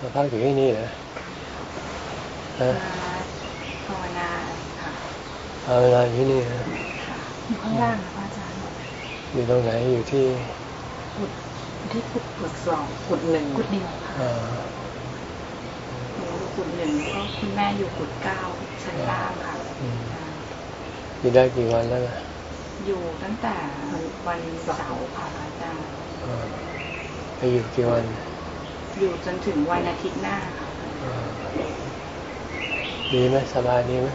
มาพักอยู่ที่นี่เหรอฮะภาวนาค่ะภาวนาอยู่ที่นี่นะอยู่ข้างล่างค่ะพระอาจารย์ อยู่ตรงไหนอยู่ที่กุดที่กุดกุดสองกุดหนึ่งกุดเดียวค่ะอ่าหนูอยู่กุดหนึ่งแล้วก็คุณแม่อยู่กุดเก้าชั้นล่างค่ะอืมอยู่ได้กี่วันแล้วล่ะอยู่ตั้งแต่วันเสาร์ค่ะพระอาจารย์อ่าไปอยู่กี่วัน อยู่จนถึงวันอาทิตย์หน้าค่ะอ่าดีไหมสบายดีไหม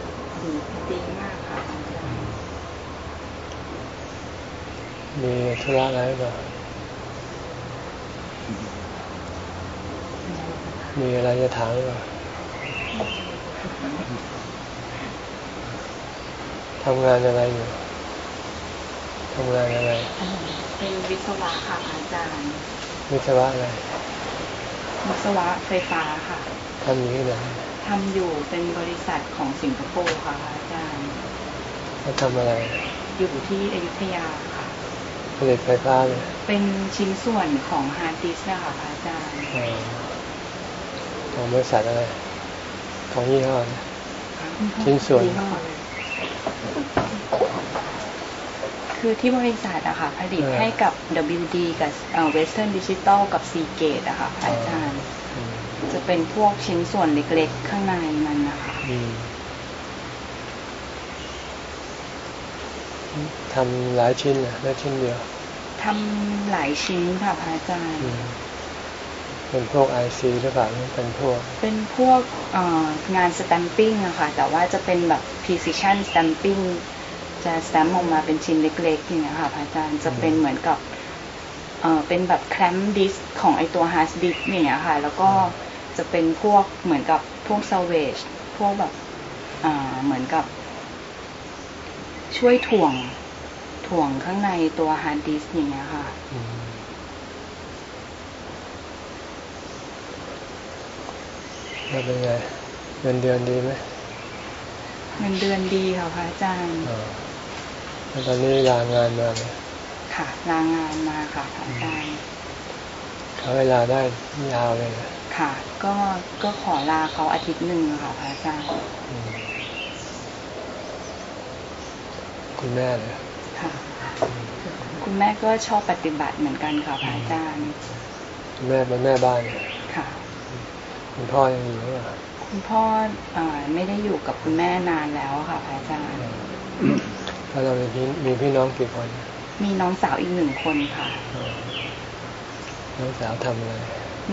ดีดีมากค่ะพระอาจารย์มีธุระอะไรหรือเปล่ามีอะไรจะถามหรือเปล่าทำงานอะไรอยู่ทำงานอะไร เป็นวิศวะค่ะพระอาจารย์ วิศวะอะไร วิศวะไฟฟ้าค่ะทำอยู่ที่ไหนทำอยู่เป็นบริษัทของสิงคโปร์ค่ะพระอาจารย์เขาทำอะไร อยู่ที่อยุธยาค่ะ ผลิตไฟฟ้าเลยเป็นชิ้นส่วนของฮาร์ดดิสก์นะคะพระอาจารย์อ่าของบริษัทอะไร ของยี่ห้ออะไรชิ้นส่วน ยี่ห้อเลย คือที่บริษัทอะค่ะผลิตเออให้กับ WD กับเอ่อ Western Digital กับ Seagate อะค่ะพระอาจารย์อืมจะเป็นพวกชิ้นส่วนเล็กๆ ข้างในมันนะคะอืมทำหลายชิ้นนะไม่ชิ้นเดียวทำหลายชิ้นค่ะพระอาจารย์อืมเป็นพวกไอซีหรือเปล่าหรือเป็นพวก เป็นพวกเอ่องาน stamping อะค่ะ แต่ว่าจะเป็นแบบ precision stamping จะ stamp ออกมาเป็นชิ้นเล็กๆอย่างเงี้ยค่ะพระอาจารย์จะเป็นเหมือนกับเอ่อเป็นแบบ clamp disk ของไอตัว hard disk อย่างเงี้ยค่ะ แล้วก็จะเป็นพวกเหมือนกับพวก salvage พวกแบบอ่าเหมือนกับ ช่วยถ่วงถ่วงข้างในตัว hard disk อย่างเงี้ยค่ะอืมแล้วเป็นไงเงินเดือนดีไหมเงินเดือนดีค่ะพระอาจารย์อ่าแล้ว ตอนนี้ลางานมาเลยค่ะลางานมาค่ะพระอาจารย์เขาเวลาได้ยาวเลยนะค่ะ ก็ก็ขอลาเขาอาทิตย์หนึ่งอะค่ะพระอาจารย์อืมคุณแม่เลยค่ะ คุณแม่ก็ชอบปฏิบัติเหมือนกันค่ะพระอาจารย์คุณแม่เป็นแม่บ้านเนี่ยค่ะคุณพ่อยังอยู่หรือเปล่าคุณพ่อเอ่อไม่ได้อยู่กับคุณแม่นานแล้วอะค่ะพระอาจารย์ แล้วเรามีพี่มีพี่น้องกี่คน มีน้องสาวอีกหนึ่งคนค่ะอ่าน้องสาวทำอะไร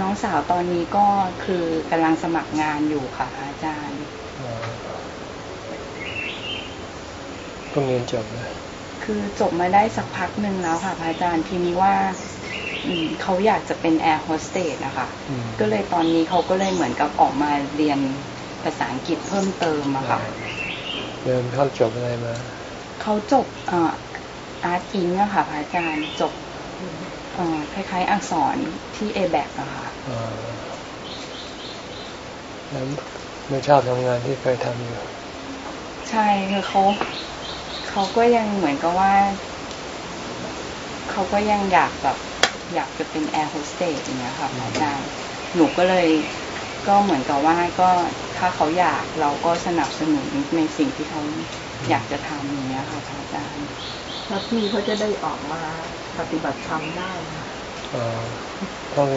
น้องสาวตอนนี้ก็คือกำลังสมัครงานอยู่ค่ะพระอาจารย์อ่าเพิ่งเรียนจบเลยคือจบมาได้สักพักหนึ่งแล้วค่ะพระอาจารย์ทีนี้ว่าอืมเขาอยากจะเป็นแอร์โฮสเตสนะคะอืมก็เลยตอนนี้เขาก็เลยเหมือนกับออกมาเรียนภาษาอังกฤษเพิ่มเติมอะค่ะ เดิมเขาจบอะไรมา เขาจบ Art Eng อะค่ะพระอาจารย์จบเอ่อคล้ายๆ อักษรที่ a b a c อะค่ะอ่าแล้วไม่ชอบทำงานที่เคยทำอยู่ ใช่คือเขาเขาก็ยังเหมือนกับว่าเขาก็ยังอยากแบบอยากจะเป็นแอร์โฮสเตสอย่างเงี้ยค่ะพระอาจารย์หนูก็เลยก็เหมือนกับว่าก็ถ้าเขาอยากเราก็สนับสนุนในสิ่งที่เขาอยากจะทำ อย่างเงี้ยค่ะพระอาจารย์แล้วพี่เขาจะได้ออกมาปฏิบัติธรรมได้นะอ่าเพราะไง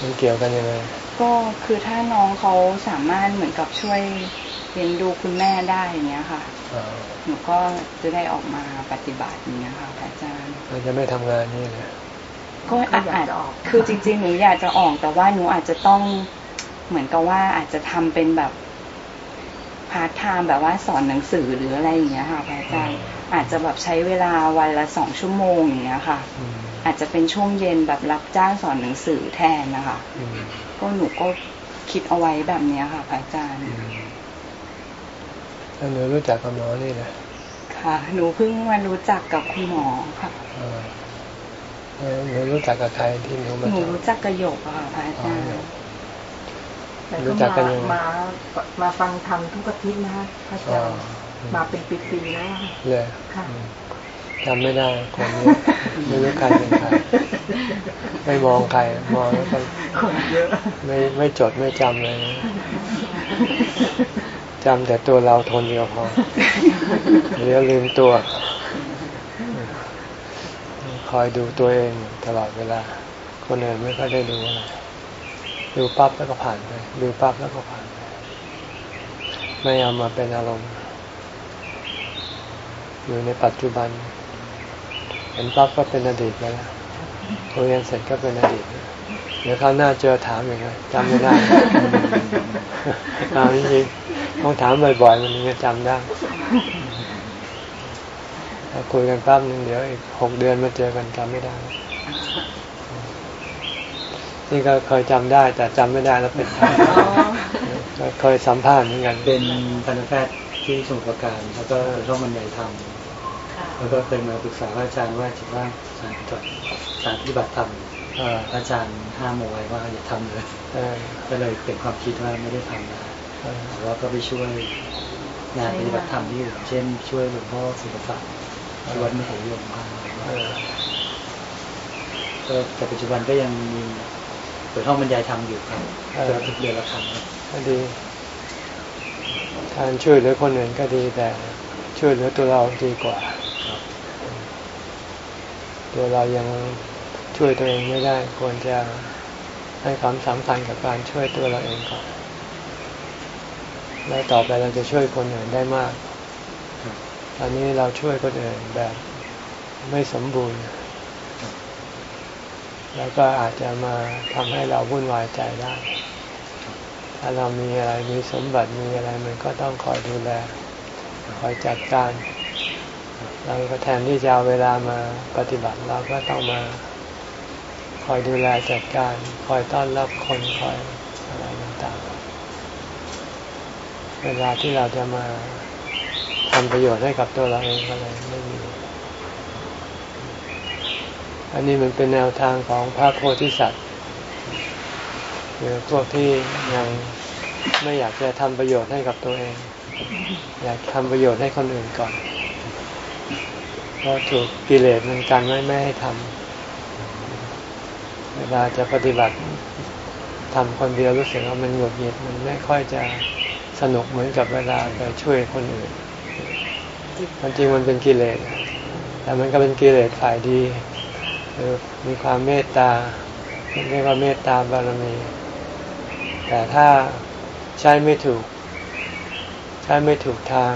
มันเกี่ยวกันยังไงก็คือถ้าน้องเขาสามารถเหมือนกับช่วยเลี้ยงดูคุณแม่ได้อย่างเงี้ยค่ะอ่าหนูก็จะได้ออกมาปฏิบัติอย่างเงี้ยค่ะพระอาจารย์เราจะไม่ทำงานนี่เลยก็อาจอาจคือจริงๆหนูอยากจะออกแต่ว่าหนูอาจจะต้องเหมือนกับว่าอาจจะทำเป็นแบบ พาร์ทไทม์แบบว่าสอนหนังสือหรืออะไรอย่างเงี้ยค่ะพระอาจารย์อาจจะแบบใช้เวลาวันละสองชั่วโมงอย่างเงี้ยค่ะอืมอาจจะเป็นช่วงเย็นแบบรับจ้างสอนหนังสือแทนนะคะอืมก็หนูก็คิดเอาไว้แบบเนี้ยค่ะพระอาจารย์อืมแล้วหนูรู้จักกับหมอนี่นะค่ะ หนูเพิ่งมารู้จักกับคุณหมอค่ะอ่าแล้วหนูรู้จักกับใครที่หนูมาหนูทำรู้จักกระหยกอะค่ะพระอาจารย์แต่ รู้ก็จักกันมายังไงมามาฟังธรรมทุกอาทิตย์นะคะพระอาอ๋อจารย์มาเป็นปีๆแล้วอะเลยค่ะอืมจำไม่ได้คนเยอะไม่รู้ใครเป็นใครไม่มองใครมองแล้วก็คนเยอะไม่ไม่จดไม่จำเลยนะจำแต่ตัวเราทนเดียวพอเดี๋ยวลืมตัว คอยดูตัวเองตลอดเวลา คนอื่นไม่ค่อยได้ดูอะไร ดูปั๊บแล้วก็ผ่านไปดูปั๊บแล้วก็ผ่านไปไม่เอามาเป็นอารมณ์ อยู่ในปัจจุบัน เห็นปั๊บก็เป็นอดีตไปแล้วคุยกันเสร็จก็เป็นอดีต เดี๋ยวคราวหน้าเจอถามอีกนะจำไม่ได้เอาจริงๆต้องถามบ่อยๆ มันถึงจะจำได้ถ้าคุยกันปั๊บนึงเดี๋ยวอีกหกเดือนมาเจอกันจำไม่ได้ นี่ก็เคยจำได้แต่จำไม่ได้แล้วเป็นใครก็เคยสัมภาษณ์เหมือนกัน เป็นทันตแพทย์ที่สมุทรปราการแล้วก็ร่วมบรรยายธรรมแล้วก็เคยมาปรึกษาพระอาจารย์ว่าคิดว่าสารจดสารปฏิบัติธรรมเออพระอาจารย์ห้ามเอาไว้ว่าอย่าทำเลยเออก็เลยเป็นความคิดว่าไม่ได้ทำนะเออแต่ว่าก็ไปช่วยงานปฏิบัติธรรมที่อื่นเช่น ช่วยหลวงพ่อสุภศักดิ์ที่วัดมหายมบ้างเออก็แต่ปัจจุบันก็ยังมี เปิดห้องบรรยายธรรมอยู่ครับเกือบทุกเดือนละครั้งครับก็ดี การช่วยเหลือคนอื่นก็ดีแต่ช่วยเหลือตัวเราดีกว่าตัวเรายังช่วยตัวเองไม่ได้ ควรจะให้ความสำคัญกับการช่วยตัวเราเองก่อนแล้วต่อไปเราจะช่วยคนอื่นได้มากตอนนี้เราช่วยคนอื่นแบบไม่สมบูรณ์ แล้วก็อาจจะมาทำให้เราวุ่นวายใจได้ ถ้าเรามีอะไรมีสมบัติมีอะไรมันก็ต้องคอยดูแล คอยจัดการเราก็แทนที่จะเอาเวลามาปฏิบัติเราก็ต้องมา คอยดูแลจัดการ คอยต้อนรับคนคอยอะไรต่างๆเวลาที่เราจะมาทำประโยชน์ให้กับตัวเราเองก็เลยไม่มี อันนี้มันเป็นแนวทางของพระโพธิสัตว์คือพวกที่ยังไม่อยากจะทำประโยชน์ให้กับตัวเอง อยากทำประโยชน์ให้คนอื่นก่อนเพราะถูกกิเลสมันกันไม่ไม่ให้ทำเวลาจะปฏิบัติทำคนเดียวรู้สึกว่ามันหงุดหงิดมันไม่ค่อยจะสนุกเหมือนกับเวลาไปช่วยคนอื่นมันจริงมันเป็นกิเลสแต่มันก็เป็นกิเลสฝ่ายดี คือมีความเมตตาเรียกว่าเมตตาบารมี แต่ถ้าใช้ไม่ถูก ใช้ไม่ถูกทาง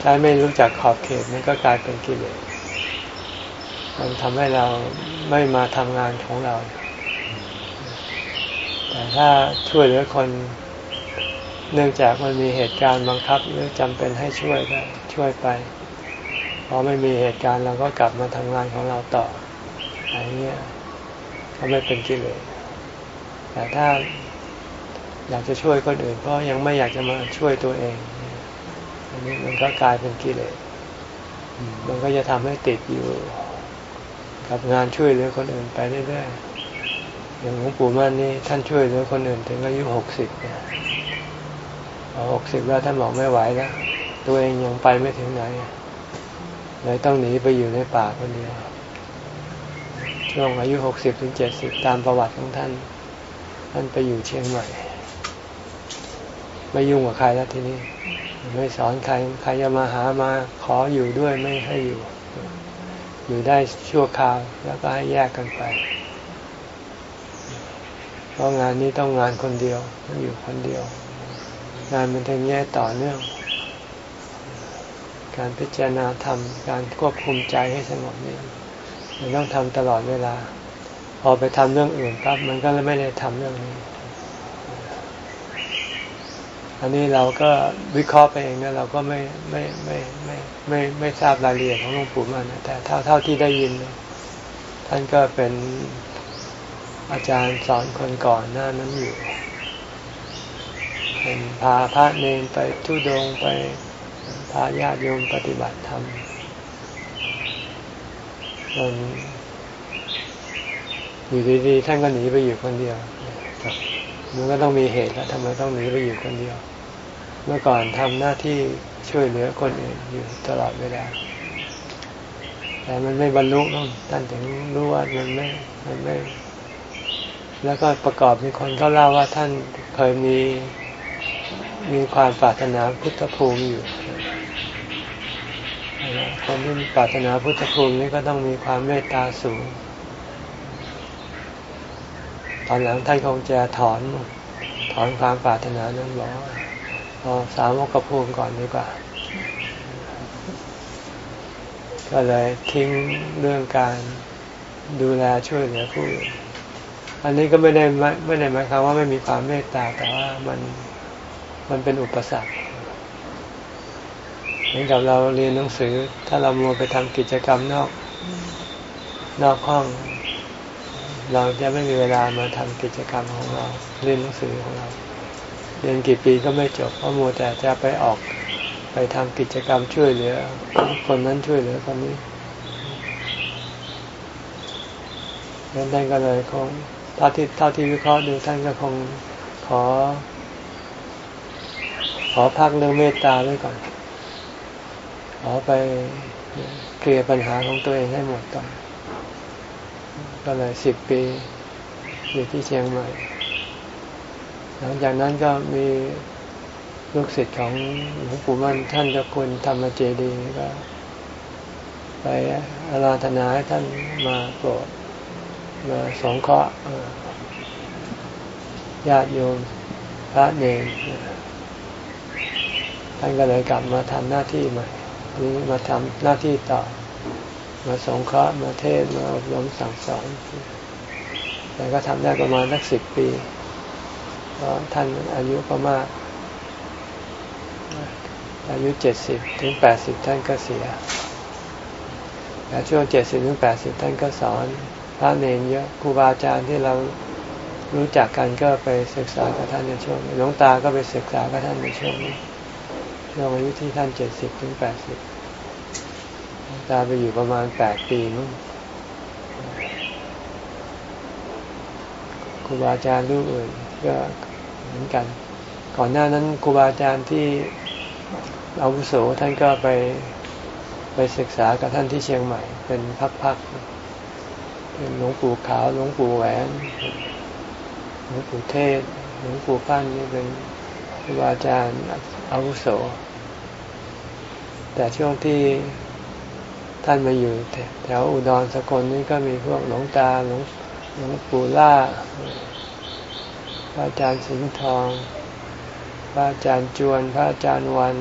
ใช้ไม่รู้จักขอบเขตมันก็กลายเป็นกิเลสมันทำให้เราไม่มาทำงานของเรา แต่ถ้าช่วยเหลือคนเนื่องจากมันมีเหตุการณ์บังคับหรือจำเป็นให้ช่วยก็ช่วยไปพอไม่มีเหตุการณ์เราก็กลับมาทำงานของเราต่อ อะไรเงี้ยก็ไม่เป็นกิเลสแต่ถ้าอยากจะช่วยคนอื่นเพราะยังไม่อยากจะมาช่วยตัวเอง อันนี้มันก็กลายเป็นกิเลสมันก็จะทำให้ติดอยู่ กับงานช่วยเหลือคนอื่นไปเรื่อยๆอย่างหลวงปู่มั่นนี่ท่านช่วยเหลือคนอื่นถึงอายุหกสิบเนี่ยหกสิบแล้วท่านบอกไม่ไหวแล้วตัวเองยังไปไม่ถึงไหนเลยต้องหนีไปอยู่ในป่าคนเดียว ช่วงอายุหกสิบถึงเจ็ดสิบตามประวัติของท่าน ท่านไปอยู่เชียงใหม่ไม่ยุ่งกับใครแล้วทีนี้ ไม่สอนใครใครจะมาหามาขออยู่ด้วยไม่ให้อยู่ อยู่ได้ชั่วคราวแล้วก็ให้แยกกันไปเพราะงานนี้ต้องงานคนเดียวต้องอยู่คนเดียว งานมันถึงแย่ต่อเนื่อง การพิจารณาธรรมการควบคุมใจให้สงบนี่ มันต้องทำตลอดเวลา พอไปทำเรื่องอื่นปั๊บมันก็เลยไม่ได้ทำเรื่องนี้ อันนี้เราก็วิเคราะห์ไปเองนะเราก็ไม่ไม่ไม่ไม่ไม่ไม่ไม่ทราบรายละเอียดของหลวงปู่มันนะแต่เท่าเท่าที่ได้ยิน ท่านก็เป็นอาจารย์สอนคนก่อนหน้านั้นอยู่เป็นพาพระเนนไปทุดงไปพาญาติโยมปฏิบัติธรรม จนอยู่ดีๆท่านก็หนีไปอยู่คนเดียวมันก็ต้องมีเหตุแล้วทำไมต้องหนีไปอยู่คนเดียว เมื่อก่อนทำหน้าที่ช่วยเหลือคนอื่นอยู่ตลอดเวลาแต่มันไม่บรรลุท่านถึงรู้ว่ามันไม่มันไม่ แล้วก็ประกอบมีคนเขาเล่าว่าท่านเคยมีมีความปรารถนาพุทธภูมิอยู่ คนที่ปรารถนาพุทธภูมินี่ก็ต้องมีความเมตตาสูง ตอนหลังท่านคงจะถอนถอนความปรารถนานั้นบอกเอาสามกภูมิก่อนดีกว่า ก็เลยทิ้งเรื่องการดูแลช่วยเหลือผู้อื่นอันนี้ก็ไม่ได้ไม่ได้หมายความว่าไม่มีความเมตตาแต่ว่ามันมันเป็นอุปสรรค เหมือนกับเราเรียนหนังสือ ถ้าเรามัวไปทำกิจกรรมนอก นอกห้อง เราจะไม่มีเวลามาทำกิจกรรมของเรา เรียนหนังสือของเรา เรียนกี่ปีก็ไม่จบเพราะมัวแต่จะไปออกไปทำกิจกรรมช่วยเหลือ คนนั้นช่วยเหลือคนนี้ดังนั้นก็เลยคงเท่าที่เท่าที่วิเคราะห์ดูท่านก็คงขอ ขอพักเรื่องเมตตาไว้ก่อน ขอไปเคลียร์ปัญหาของตัวเองให้หมดก่อนก็เลยสิบปีอยู่ที่เชียงใหม่ หลังจากนั้นก็มีลูกศิษย์ของหลวงปู่มั่นท่านเจ้าคุณธรรมเจดีก็ ไปอาราธนาให้ท่านมาโปรดมาสงเคราะห์ญาติโยมพระเนรท่านก็เลยกลับมาทำหน้าที่ใหม่ นี้มาทำหน้าที่ต่อ มาสงเคราะห์มาเทศมาอบรมสั่งสอนแต่ก็ทำได้ประมาณสักสิบปีเพราะท่านอายุก็มาก อายุเจ็ดสิบถึงแปดสิบท่านก็เสียแต่ช่วงเจ็ดสิบถึงแปดสิบท่านก็สอนพระเนรเยอะครูบาอาจารย์ที่เรารู้จักกันก็ไปศึกษากับท่านในช่วงนี้หลวงตาก็ไปศึกษากับท่านในช่วงนี้ ช่วงอายุที่ท่านเจ็ดสิบถึงแปดสิบตาไปอยู่ประมาณแปดปีมั้งครูบาอาจารย์รูปอื่นก็เหมือนกัน ก่อนหน้านั้นครูบาอาจารย์ที่อาวุโสท่านก็ไปไปศึกษากับท่านที่เชียงใหม่ เป็นพักๆเป็นหลวงปู่ขาวหลวงปู่แหวนหลวงปู่เทศหลวงปู่ฟั่นนี่เป็นครูบาอาจารย์ อาวุโส แต่ช่วงที่ท่านมาอยู่แถวอุดรสกลนี่ก็มีพวกหลวงตาหลวงหลวงปู่ล่าพระอาจารย์สิงห์ทอง พระอาจารย์จวน พระอาจารย์วัน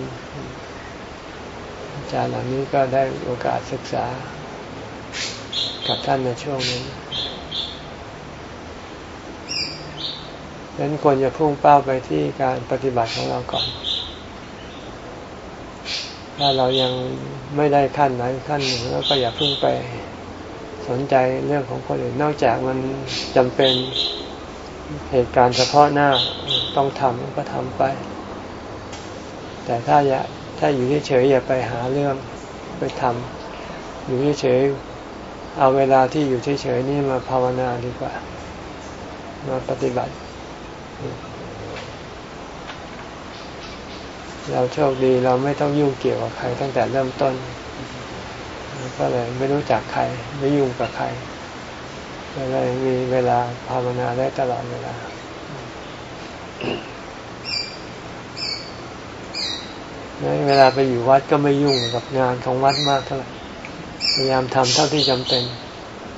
อาจารย์เหล่านี้ก็ได้โอกาสศึกษา กับท่านในช่วงนี้ดังนั้นควรจะพุ่งเป้าไปที่การปฏิบัติของเราก่อน ถ้าเรายังไม่ได้ขั้นไหนขั้นหนึ่งแล้วก็อย่าพุ่งไปสนใจเรื่องของคนอื่นนอกจากมันจำเป็นเหตุการณ์เฉพาะหน้าต้องทำก็ทำไป แต่ถ้าอย่าถ้าอยู่เฉยๆอย่าไปหาเรื่องไปทำอยู่เฉยๆเอาเวลาที่อยู่เฉยๆนี่มาภาวนาดีกว่า มาปฏิบัติ เราโชคดีเราไม่ต้องยุ่งเกี่ยวกับใครตั้งแต่เริ่มต้น ก็เลยไม่รู้จักใครไม่ยุ่งกับใครก็เลยมีเวลาภาวนาได้ตลอดเวลาเวลาไปอยู่วัดก็ไม่ยุ่งกับงานของวัดมากเท่าไหร่พยายามทำเท่าที่จำเป็น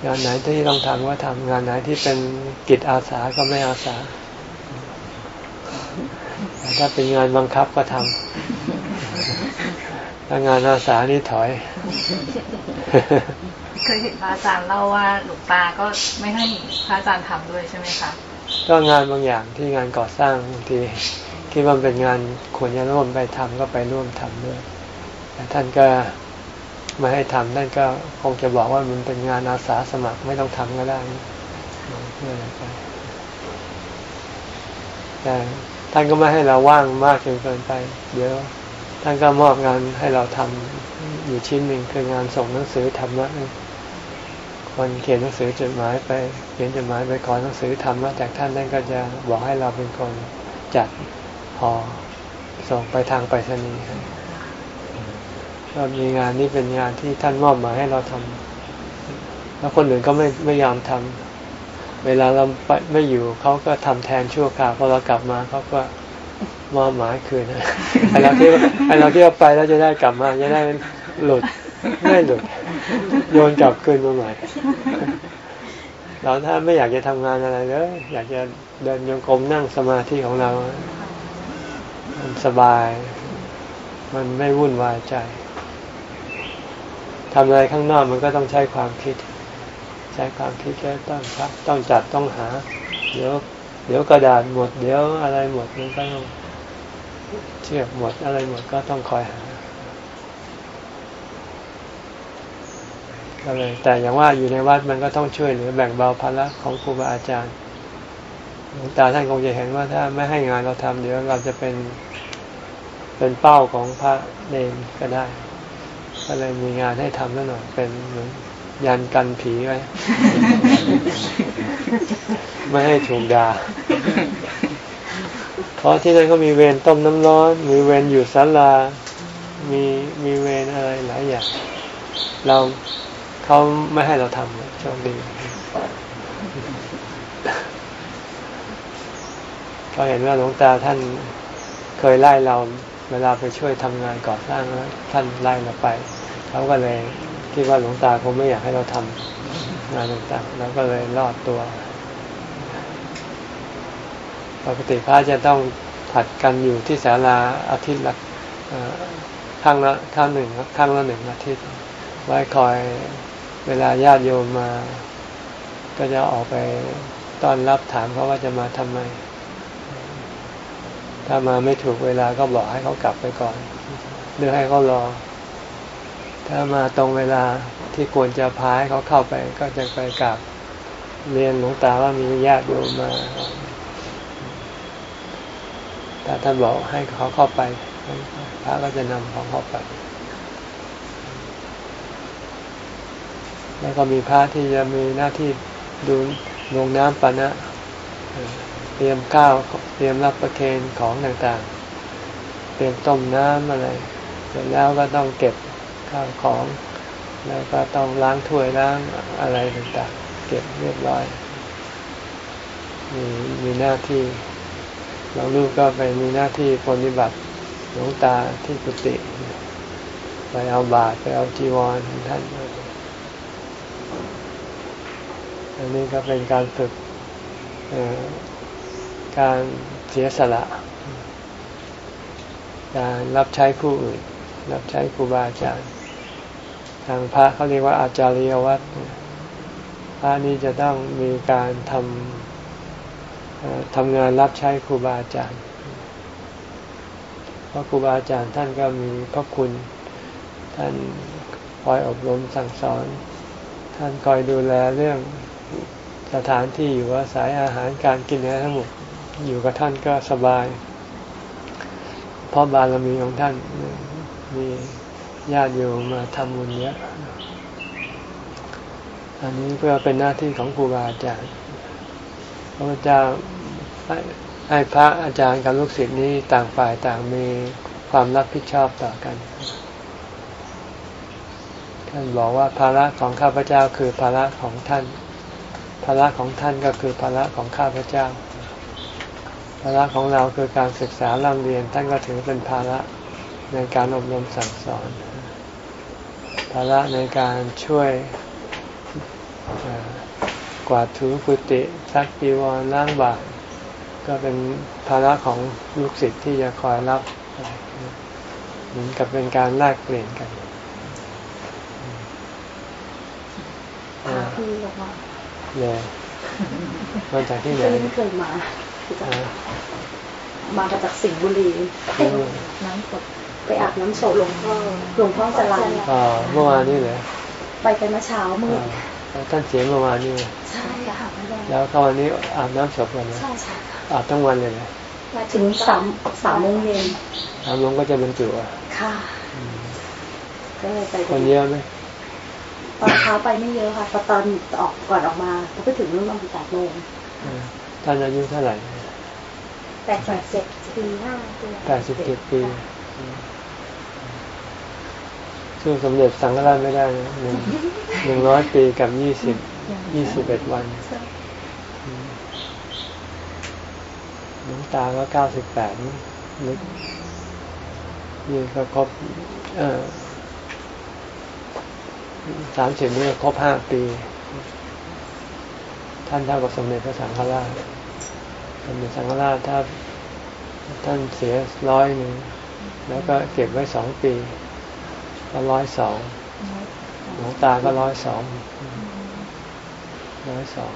งานไหนที่ต้องทำก็ทำงานไหนที่เป็นกิจอาสาก็ไม่อาสา ถ้าเป็นงานบังคับก็ทำถ้างานอาสานี่ถอย เคยเห็นพระอาจารย์เล่าว่าหลวงตาก็ไม่ให้พระอาจารย์ทำด้วยใช่ไหมคะก็งานบางอย่างที่งานก่อสร้างบางทีคิดว่าเป็นงานควรจะร่วมไปทำก็ไปร่วมทำด้วยแต่ท่านก็ไม่ให้ทำท่านก็คงจะบอกว่ามันเป็นงานอาสาสมัครไม่ต้องทำก็ได้แต่ ท่านก็ไม่ให้เราว่างมากจนเกินไป เดี๋ยวท่านก็มอบงานให้เราทำอยู่ชิ้นหนึ่งคืองานส่งหนังสือธรรมะคนเขียนหนังสือจดหมายไปเขียนจดหมายไปขอหนังสือธรรมะจากท่านท่านก็จะบอกให้เราเป็นคนจัดห่อส่งไปทางไปรษณีย์ก็มีงานนี้เป็นงานที่ท่านมอบมาให้เราทำแล้วคนอื่นก็ไม่ไม่ยอมทำ เวลาเราไปไม่อยู่เขาก็ทำแทนชั่วคราวพอเรากลับมาเขาก็มอบหมายคืนไอเราที่ไอเราที่เราไปแล้วจะได้กลับมาจะได้หลุดไม่หลุดโยนกลับคืนมาใหม่เราถ้าไม่อยากจะทำงานอะไรเลยอยากจะเดินโยงกรมนั่งสมาธิของเรา มันสบาย มันไม่วุ่นวายใจทำอะไรข้างนอกมันก็ต้องใช้ความคิด ใช้ความคิดแค่ต้องครับต้องจัดต้องหา เดี๋ยว เดี๋ยวกระดาษหมด เดี๋ยวอะไรหมดมันก็ต้องเชือกหมดอะไรหมดก็ต้องคอยหาก็เลยแต่อย่างว่าอยู่ในวัดมันก็ต้องช่วยเหลือแบ่งเบาภาระของครูบาอาจารย์หลวงตาท่านคงจะเห็นว่าถ้าไม่ให้งานเราทำเดี๋ยวเราจะเป็นเป็นเป้าของพระเนรก็ได้ ก็เลยมีงานให้ทำแล้วหน่อยเป็นเหมือน ยันกันผีไว้ ไม่ให้ถูกด่าเพราะที่นั่นก็มีเวรต้มน้ำร้อน มีเวรอยู่ศาลา มีมีเวรอะไรหลายอย่าง เราเขาไม่ให้เราทำโชคดีเขาเห็นว่าหลวงตาท่านเคยไล่เรา เวลาไปช่วยทำงานก่อสร้างแล้วท่านไล่เราไปเขาก็เลย คิดว่าหลวงตาคงไม่อยากให้เราทำงานต่างๆแล้วก็เลยรอดตัวปกติพระจะต้องผัดกันอยู่ที่ศาลาอาทิตย์ละข้างละข้างหนึ่งข้างละหนึ่งอาทิตย์ ไว้คอยเวลาญาติโยมมา ก็จะออกไปต้อนรับถามเขาว่าจะมาทำไม ถ้ามาไม่ถูกเวลาก็บอกให้เขากลับไปก่อนหรือให้เขารอ ถ้ามาตรงเวลาที่ควรจะพาให้เขาเข้าไป ก็จะไปกับเรียนหลวงตาว่ามีญาติโยมมาถ้าท่านบอกให้เขาเข้าไปพระก็จะนำเขาเข้าไป แล้วก็มีพระที่จะมีหน้าที่ดูลงน้ำปานะ เตรียมข้าวเตรียมรับประเคนของต่างๆ เตรียมต้มน้ำอะไร เสร็จแล้วก็ต้องเก็บ ข้าวของ แล้วก็ต้องล้างถ้วยล้างอะไรต่างๆ เก็บเรียบร้อย มีมีหน้าที่เราลูกก็ไปมีหน้าที่ปฏิบัติหลวงตาที่กุฏิไปเอาบาตรไปเอาจีวรท่าน อันนี้ก็เป็นการฝึกการเสียสละ การรับใช้ผู้อื่น รับใช้ครูบาอาจารย์ ทางพระเขาเรียกว่าอาจาริยวัตรพระนี้จะต้องมีการทำทำงานรับใช้ครูบาอาจารย์เพราะครูบาอาจารย์ท่านก็มีพระคุณ ท่านคอยอบรมสั่งสอน ท่านคอยดูแลเรื่องสถานที่อยู่อาศัยอาหารการกินอะไรทั้งหมดอยู่กับท่านก็สบาย เพราะบารมีของท่านมี ญาติโยมมาทำบุญเยอะอันนี้เพื่อเป็นหน้าที่ของครูบาอาจารย์พระเจ้าให้พระอาจารย์กับลูกศิษย์นี้ต่างฝ่ายต่างมีความรับผิดชอบต่อกัน ท่านบอกว่าภาระของข้าพเจ้าคือภาระของท่าน ภาระของท่านก็คือภาระของข้าพเจ้า ภาระของเราคือการศึกษาเร่ำเรียนท่านก็ถือเป็นภาระในการอบรมสั่งสอน ภาระในการช่วยกวาดถูกุฏิซักจีวรล้างบาตรก็เป็นภาระของลูกศิษย์ที่จะคอยรับเหมือนกับเป็นการแลกเปลี่ยนกันพี่บอกว่าเลยมาจากที่ไหนไม่เคยมา มาจากสิงห์บุรีน้ำศพ ไปอาบน้ำศพหลวงพ่อหลวงพ่อจรันอ๋อเมื่อวานนี้เหรอไปกันเมื่อเช้ามืดท่านเสียเมื่อวานนี้ใช่ค่ะแล้วก็วันนี้อาบน้ำศพกันนะใช่ใช่อาบทั้งวันเลยนะมาถึงสามสามโมงเย็นสามโมงก็จะเป็นจุอะค่ะก็เลยไปคนเยอะไหมตอนเช้าไปไม่เยอะค่ะพอตอนออกก่อนออกมาพอไปถึงนู่นประมาณแปดโมงท่านอายุเท่าไหร่แปดสิบเจ็ดปีห้าแปดสิบเจ็ดปี สู้สมเด็จสังฆราชไม่ได้นะหนึ่งหนึ่งร้อยปีกับยี่สิบยี่สิบเอ็ดวันหลวงตาก็เก้าสิบแปดนึกนี่ก็ครบเออสามสิบนี่ครบห้าปี ท่านเท่ากับสมเด็จพระสังฆราชสมเด็จสังฆราชถ้าท่านเสียร้อยหนึ่ง แล้วก็เก็บไว้สองปีก็ร้อยสองหลวงตาก็ร้อยสองร้อยสอง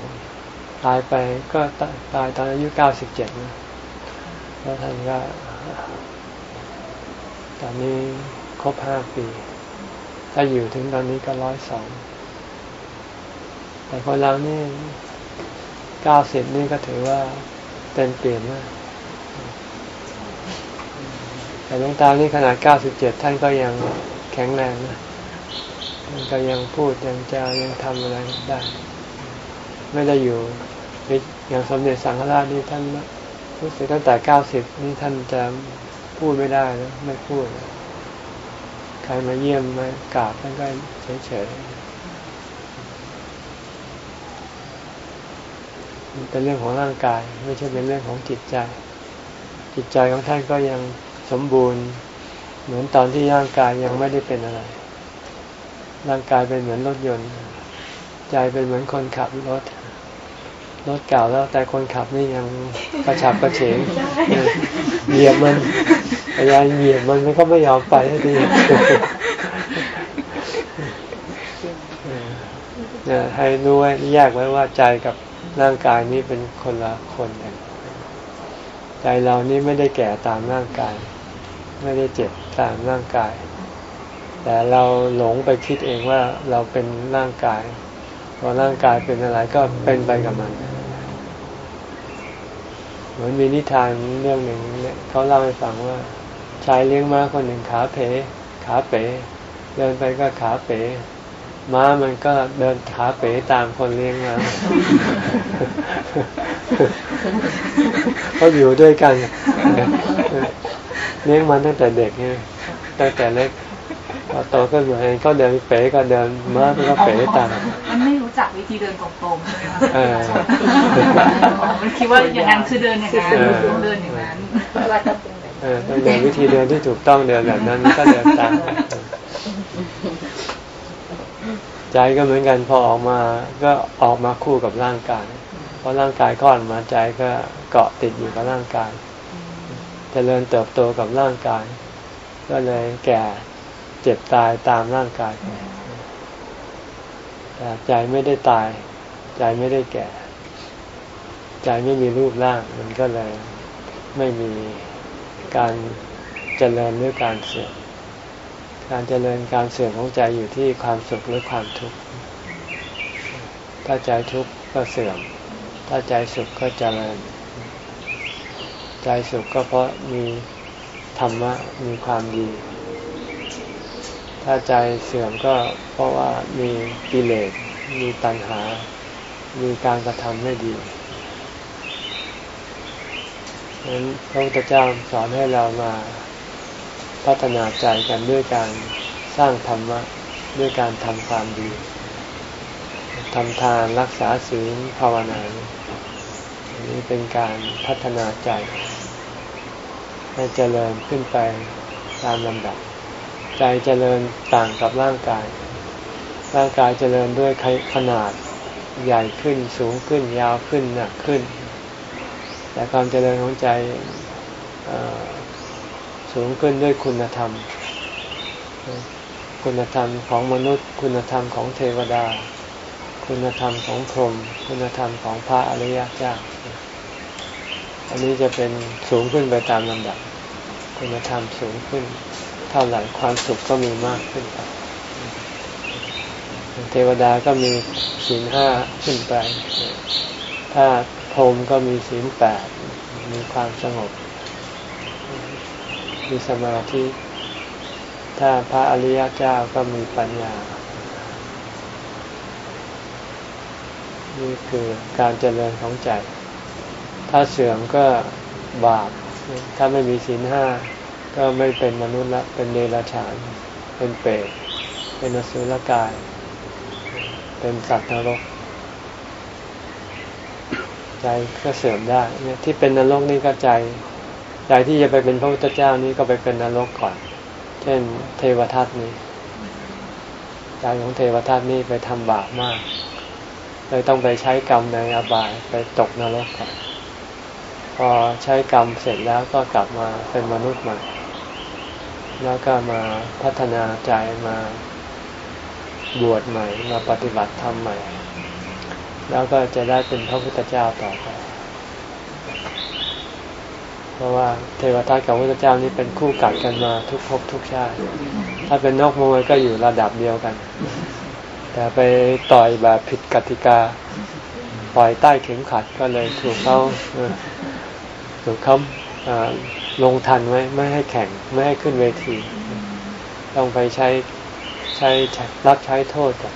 ตายไปก็ตายตอนอายุเก้าสิบเจ็ดนะแล้วท่านก็ตอนนี้ครบห้าปี ถ้าอยู่ถึงตอนนี้ก็ร้อยสองแต่คนเรานี่เก้าสิบนี่ก็ถือว่าเป็นเปลี่ยนมาก แต่หลวงตานี่ขนาดเก้าสิบเจ็ดท่านก็ยังแข็งแรงนะท่านก็ยังพูดยังจายังทำอะไรได้ ไม่ได้อยู่อย่างสมเด็จสังฆราชนี่ท่านรู้สึกตั้งแต่เก้าสิบนี่ท่านจะพูดไม่ได้นะไม่พูดใครมาเยี่ยมมากราบท่านก็เฉยๆเป็นเรื่องของร่างกาย ไม่ใช่เป็นเรื่องของจิตใจ จิตใจของท่านก็ยัง สมบูรณ์ เหมือนตอนที่ร่างกายยังไม่ได้เป็นอะไร ร่างกายเป็นเหมือนรถยนต์ ใจเป็นเหมือนคนขับรถ รถเก่าแล้วแต่คนขับนี่ยังกระฉับกระเฉงเหยียบมันพยายามเหยียบมันมันก็ไม่ยอมไปให้ดีให้รู้ไว้แยกไว้ว่าใจกับร่างกายนี้เป็นคนละคนกันใจเรานี่ไม่ได้แก่ตามร่างกาย ไม่ได้เจ็บตามร่างกาย แต่เราหลงไปคิดเองว่าเราเป็นร่างกายพอร่างกายเป็นอะไรก็เป็นไปกับมันเหมือนมีนิทานเรื่องหนึ่งเนี่ยเขาเล่าให้ฟังว่า ชายเลี้ยงม้าคนหนึ่งขาเพขาเป๋เดินไปก็ขาเป๋ม้ามันก็เดินขาเป๋ตามคนเลี้ยงมาเขาอยู่ด้วยกัน เลี้ยงมันตั้งแต่เด็กเนี่ยตั้งแต่เล็กพอโตก็เหมือนก็เดินเป๋ก็เดินม้าก็เป๋ตามมันไม่รู้จักวิธีเดินตรงๆใช่ไหมคะมันคิดว่าอย่างนั้นคือเดินอย่างนั้นเดินอย่างนั้นเออต้องเดินวิธีเดินที่ถูกต้องเดินแบบนั้นก็เดินตามใจก็เหมือนกันพอออกมาก็ออกมาคู่กับร่างกายพอร่างกายก้อนมาใจก็เกาะติดอยู่กับร่างกาย จเจริญเติบโตกับร่างกาย ก็เลยแก่เจ็บตายตามร่างกายไปแต่ใจไม่ได้ตาย ใจไม่ได้แก่ ใจไม่มีรูปร่าง มันก็เลยไม่มีการเจริญหรือการเสื่อมการเจริญการเสื่อมของใจอยู่ที่ความสุขหรือความทุกข์ ถ้าใจทุกข์ก็เสื่อม ถ้าใจสุขก็เจริญ ใจสุขก็เพราะมีธรรมะมีความดี ถ้าใจเสื่อมก็เพราะว่ามีกิเลสมีตัณหา มีการกระทำไม่ดีฉะนั้นพระพุทธเจ้าสอนให้เรามาพัฒนาใจกันด้วยการสร้างธรรมะด้วยการทำความดีทำทานรักษาศีลภาวนา นี้เป็นการพัฒนาใจ ให้เจริญขึ้นไปตามลำดับ ใจเจริญต่างกับร่างกาย ร่างกายเจริญด้วยขนาดใหญ่ขึ้นสูงขึ้นยาวขึ้นหนักขึ้น แต่ความเจริญของใจสูงขึ้นด้วยคุณธรรม คุณธรรมของมนุษย์ คุณธรรมของเทวดา คุณธรรมของพรหมคุณธรรมของพระอริยเจ้า อันนี้จะเป็นสูงขึ้นไปตามลำดับ คุณธรรมสูงขึ้น เท่าไหร่ความสุขก็มีมากขึ้นไปเทวดาก็มีศีลห้าขึ้นไป ถ้าพรมก็มีศีลแปด มีความสงบ มีสมาธิ ถ้าพระอริยเจ้าก็มีปัญญา นี่คือการเจริญของใจ ถ้าเสื่อมก็บาป ถ้าไม่มีศีลห้าก็ไม่เป็นมนุษย์ละ เป็นเดรัจฉาน เป็นเปรต เป็นอสุรกาย เป็นสัตว์นรก ใจก็เสื่อมได้ เนี่ยที่เป็นนรกนี่ก็ใจ ใจที่จะไปเป็นพระพุทธเจ้านี่ก็ไปเป็นนรกก่อน เช่น เทวทัตนี้ใจของเทวทัตนี่ไปทำบาปมากเลยต้องไปใช้กรรมในอบายไปตกนรกก่อน พอใช้กรรมเสร็จแล้วก็กลับมาเป็นมนุษย์ใหม่ แล้วก็มาพัฒนาใจมาบวชใหม่ มาปฏิบัติธรรมใหม่ แล้วก็จะได้เป็นพระพุทธเจ้าต่อไปเพราะว่าเทวทัตกับพระพุทธเจ้านี้เป็นคู่กัดกันมาทุกภพทุกชาติ ถ้าเป็นนกมวยก็อยู่ระดับเดียวกัน แต่ไปต่อยแบบผิดกติกา ปล่อยใต้เข็มขัดก็เลยถูกเขา ถูกเขาลงทันไว้ไม่ให้แข่งไม่ให้ขึ้นเวที ต้องไปใช้ใช้รับใช้โทษก่อน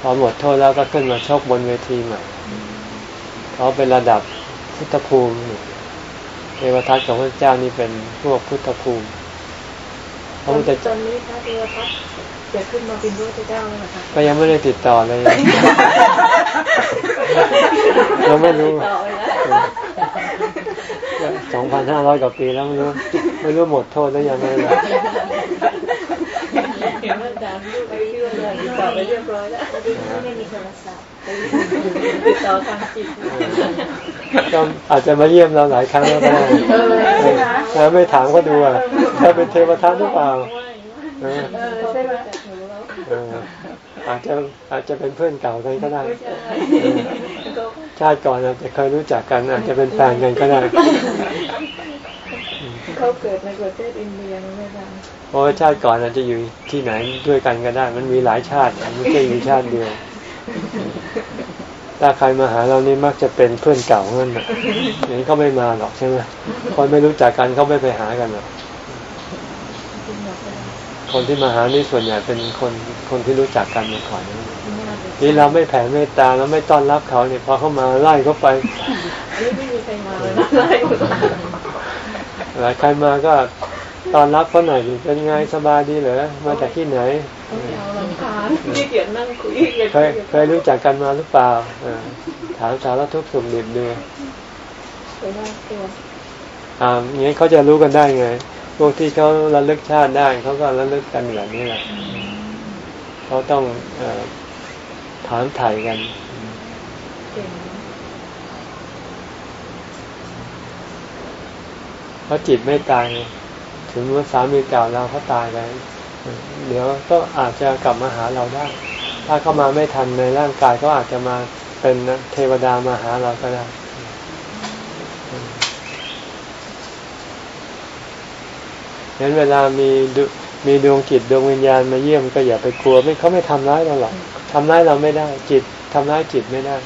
พอหมดโทษแล้วก็ขึ้นมาชกบนเวทีใหม่เขาเป็นระดับพุทธภูมิเทวทัตของพระเจ้านี่เป็นพวกพุทธภูมิพระพุทธเจ้านี้พระเทวทัตจะขึ้นมาเป็นพระพุทธเจ้าแล้วนะคะก็ยังไม่ได้ติดต่อเลยเราไม่รู้ สองพันห้าร้อยกว่าปีแล้วไม่รู้ไม่รู้หมดโทษแล้วยังไงล่ะเห็นว่าอาจารย์ลูกไปเรื่อยเลยติดต่อไปเรียบร้อยแล้วไม่มีโทรศัพท์ติดต่อทางจิตก็อาจจะมาเยี่ยมเราหลายครั้งแล้วก็ได้แล้วไม่ถามก็ดูอะถ้าเป็นเทวทัตหรือเปล่าใช่ไหมอาจจะอาจจะเป็นเพื่อนเก่ากันก็ได้ ชาติก่อนอาจจะเคยรู้จักกันอาจจะเป็นแฟนกันก็ได้เขาเกิดในประเทศอินเดียไม่ได้เพราะชาติก่อนอาจจะอยู่ที่ไหนด้วยกันก็ได้ มันมีหลายชาติไม่ใช่อยู่ชาติเดียวถ้าใครมาหาเรานี่มักจะเป็นเพื่อนเก่าเงินอย่างนี้เขาไม่มาหรอกใช่ไหมคนไม่รู้จักกันเขาไม่ไปหากันหรอกคนที่มาหานี่ส่วนใหญ่เป็นคนคนที่รู้จักกันมาก่อนนี่ ที่เราไม่แผ่เมตตาเราไม่ต้อนรับเขาเนี่ยพอเขามาไล่เขาไปไม่มีใครมาเลยไล่หลายใครมาก็ตอนรับเขาหน่อยเป็นไงสบายดีเหรอมาจากที่ไหนเอาลำคาญที่เกียนนั่งคุยเคยเคยรู้จักกันมาหรือเปล่าถามสารทุกข์สุขดิบดูอ่าอย่างนี้เขาจะรู้กันได้ไงพวกที่เขาระลึกชาติได้เขาก็ระลึกกันแบบนี้แหละเขาต้องอ ถามถ่ายกันเพราะจิตไม่ตาย ถึงว่าสามีเก่าเราเขาตายไปเดี๋ยวก็อาจจะกลับมาหาเราได้ ถ้าเข้ามาไม่ทันในร่างกายก็อาจจะมาเป็นเทวดามาหาเราก็ได้ฉะนั้นเวลามีมีดวงจิตดวงวิญญาณมาเยี่ยมก็อย่าไปกลัวไม่เขาไม่ทำร้ายเราหรอก ทำร้ายเราไม่ได้ จิตทำร้ายจิตไม่ได้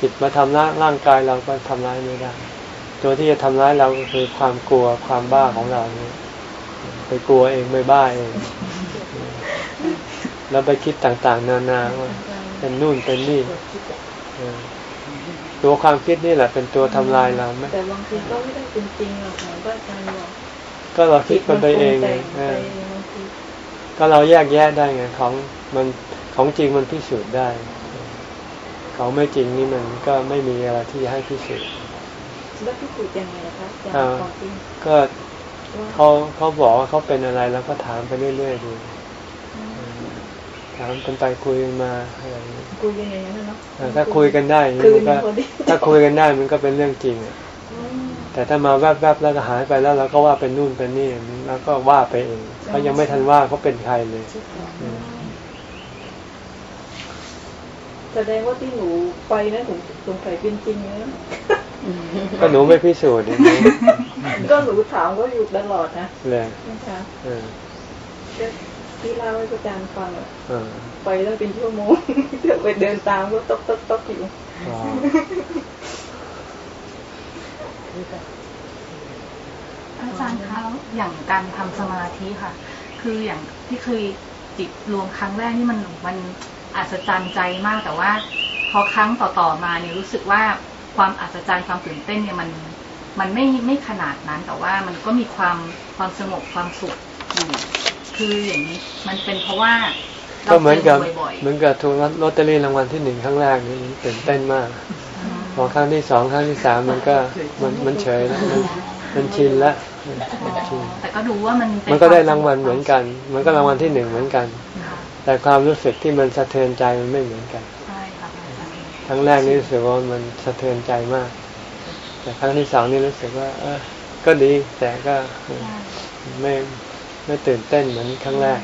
จิตมาทำร้ายร่างกายเราก็ทำร้ายไม่ได้ ตัวที่จะทำร้ายเราคือความกลัวความบ้าของเรานี่ไปกลัวเองไม่บ้าเอง แล้วไปคิดต่างๆ นานาว่าเป็นนู่นเป็นนี่ตัวความคิดนี่แหละเป็นตัวทำลายเราไหมแต่บางทีก็ไม่ได้เป็นจริงหรอกค่ะอาจารย์บอกก็เราคิดมันไปเองไงก็เราแยกแยะได้ไงของมัน ของจริงมันพิสูจน์ได้ของไม่จริงนี่มันก็ไม่มีอะไรที่จะให้พิสูจน์แล้วพิสูจน์ยังไงคะอย่างของจริงก็เขาเขาบอกว่าเขาเป็นอะไรแล้วก็ถามไปเรื่อยๆดูถามกันไปคุยกันมาอะไรคุยกันอย่างนั้นเนาะถ้าคุยกันได้มันก็ถ้าคุยกันได้มันก็เป็นเรื่องจริงอะแต่ถ้ามาแวบๆแล้วก็หายไปแล้วเราก็ว่าเป็นนู่นเป็นนี่แล้วก็ว่าไปเองเขายังไม่ทันว่าเขาเป็นใครเลย แสดงว่าที่หนูไปนั้นผมสงสัยเป็นจริงนะก็หนูไม่พิสูจน์ก็หนูถามก็อยู่ตลอดนะเลยนะคะที่เล่าให้อาจารย์ฟังไปแล้วเป็นชั่วโมงไปเดินตามก็ตกตกตกอยู่อาจารย์คะอย่างการทำสมาธิค่ะ คืออย่างที่เคยจิตรวมครั้งแรกนี่มันมัน อัศจรรย์ใจมากแต่ว่า พอครั้งต่อๆมาเนี่ยรู้สึกว่าความอัศจรรย์ความตื่นเต้นเนี่ยมันมันไม่ไม่ขนาดนั้นแต่ว่ามันก็มีความความสงบความสุขอยู่คืออย่างนี้ มันเป็นเพราะว่าก็เหมือนกับราจบ่อยเหมือนกับถูกลอตเตอรี่รางวัลที่หนึ่งครั้งแรกนี่ตื่นเต้นมากพอครั้งที่สองครั้งที่สามมันก็มันมันเฉยแล้วมันมันชินแล้วมันชินๆแต่ก็ดูว่ามันเป็มันก็ได้รางวัลเหมือนกัน มันก็รางวัลที่หนึ่งเหมือนกัน แต่ความรู้สึกที่มันสะเทือนใจมันไม่เหมือนกันใช่ค่ะอาจารย์ครั้งแรกนี่รู้สึกว่ามันสะเทือนใจมาก แต่ครั้งที่สองนี่รู้สึกว่า เออ ก็ดีแต่ก็ไม่ไม่ตื่นเต้นเหมือนครั้งแรก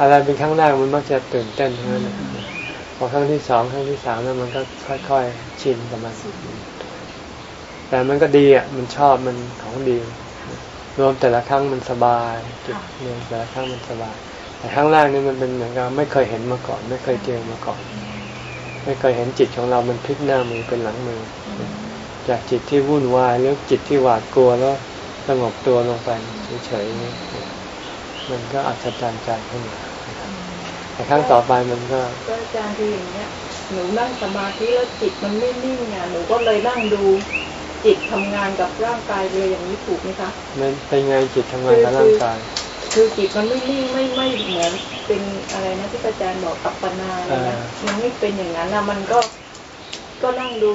อะไรเป็นครั้งแรกมันมักจะตื่นเต้นทั้งนั้นนะพอครั้งที่สองครั้งที่สามแล้วมันก็ค่อยๆชินกับมันแต่มันก็ดีอะ มันชอบมันของดี รวมแต่ละครั้งมันสบายจิตรวมแต่ละครั้งมันสบาย แต่ครั้งแรกนี่มันเป็นเหมือนกับไม่เคยเห็นมาก่อน ไม่เคยเจอมาก่อน ไม่เคยเห็นจิตของเรามันพลิกหน้ามือเป็นหลังมือ จากจิตที่วุ่นวายหรือจิตที่หวาดกลัวแล้วสงบตัวลงไปเฉยๆนี่มันก็อัศจรรย์ใจขึ้นมาแต่ครั้งต่อไปมันก็ก็อาจารย์คืออย่างเงี้ยหนูนั่งสมาธิแล้วจิตมันไม่นิ่งอะหนูก็เลยนั่งดู จิตทำงานกับร่างกายเลยอย่างนี้ถูกไหมคะมันเป็นไงจิตทำงานกับร่างกาย คือจิตมันไม่นิ่งไม่ไม่เหมือนเป็นอะไรนะที่อาจารย์บอกอัปปนาอะไรนะอ่ามันไม่เป็นอย่างนั้นนะมันก็ก็นั่งดู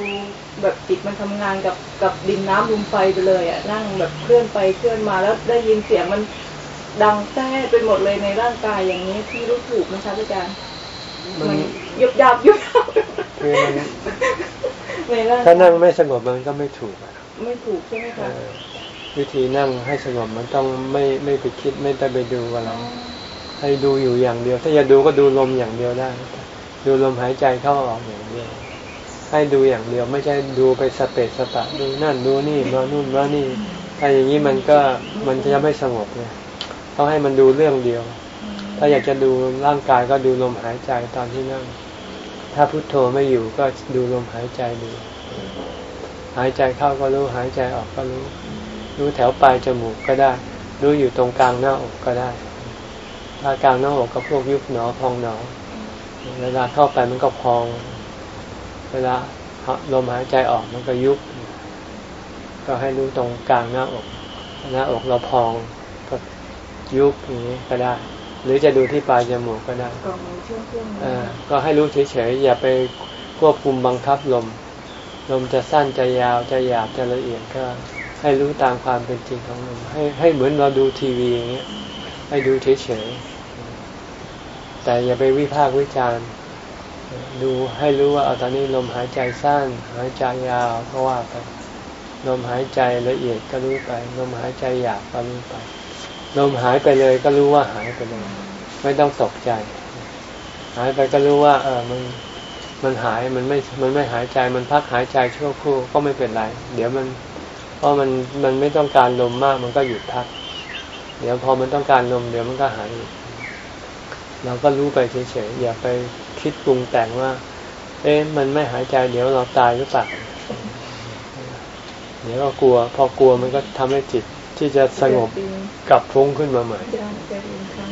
แบบจิตมันทำงานกับกับดินน้ำลมไฟไปเลยอะนั่งแบบเคลื่อนไปเคลื่อนมาแล้วได้ยินเสียงมันดังแท้ไปหมดเลยในร่างกายอย่างนี้ที่รู้ถูกไหมคะอาจารย์มันมันยุบยับยุบยับคือมันในร่าง ถ้านั่งไม่สงบมันก็ไม่ถูกอะไม่ถูกใช่ไหมเอคะอวิธีนั่งให้สงบมันต้องไม่ไม่ไปคิดไม่ได้ไปดูอะไรให้ดูอยู่อย่างเดียว ถ้าจะดูก็ดูลมอย่างเดียวได้ ดูลมหายใจเข้าออกอย่างเดียว ให้ดูอย่างเดียว ไม่ใช่ดูไปสเปซสปะดูนั่นดูนี่มานู่นมานี่ถ้าอย่างนี้มันก็มันจะไม่สงบเลยต้องให้มันดูเรื่องเดียว ถ้าอยากจะดูร่างกายก็ดูลมหายใจตอนที่นั่ง ถ้าพุทโธไม่อยู่ก็ดูลมหายใจดู หายใจเข้าก็รู้หายใจออกก็รู้ รู้แถวปลายจมูกก็ได้ รู้อยู่ตรงกลางหน้าอกก็ได้ ถ้ากลางหน้าอกก็พวกยุบหนอพองหนอ เวลาเข้าไปมันก็พอง เวลาลมหายใจออกมันก็ยุบ ก็ให้รู้ตรงกลางหน้าอก หน้าอกเราพองก็ยุบอย่างนี้ก็ได้ หรือจะดูที่ปลายจมูกก็ได้กล่องมือช่วงช่วงเออก็ให้รู้เฉยๆอย่าไปควบคุมบังคับลม ลมจะสั้นจะยาวจะหยาบจะละเอียดก็ ให้รู้ตามความเป็นจริงของลมให้ให้เหมือนเราดูทีวีอย่างเงี้ยให้ดูเฉยๆแต่อย่าไปวิพากษ์วิจารณ์ดูให้รู้ว่าเอาตอนนี้ลมหายใจสั้น หายใจยาวก็ว่าไปลมหายใจละเอียดก็รู้ไป ลมหายใจหยาบก็รู้ไป ลมหายไปเลยก็รู้ว่าหายไปเลย ไม่ต้องตกใจ หายไปก็รู้ว่า เออมันมันหายมันไม่ มันไม่หายใจมันพักหายใจชั่วครู่ก็ไม่เป็นไร เดี๋ยวมันเพราะมันมันไม่ต้องการลมมาก มันก็หยุดพัก เดี๋ยวพอมันต้องการลมเดี๋ยวมันก็หายอีกเราก็รู้ไปเฉยๆอย่าไปคิดปรุงแต่งว่า เอ๊ะมันไม่หายใจเดี๋ยวเราตายหรือเปล่าเดี๋ยวก็กลัว พอกลัวมันก็ทำให้จิต ที่จะสงบกลับฟุ้งขึ้นมาใหม่อาจารย์เป็นครั้ง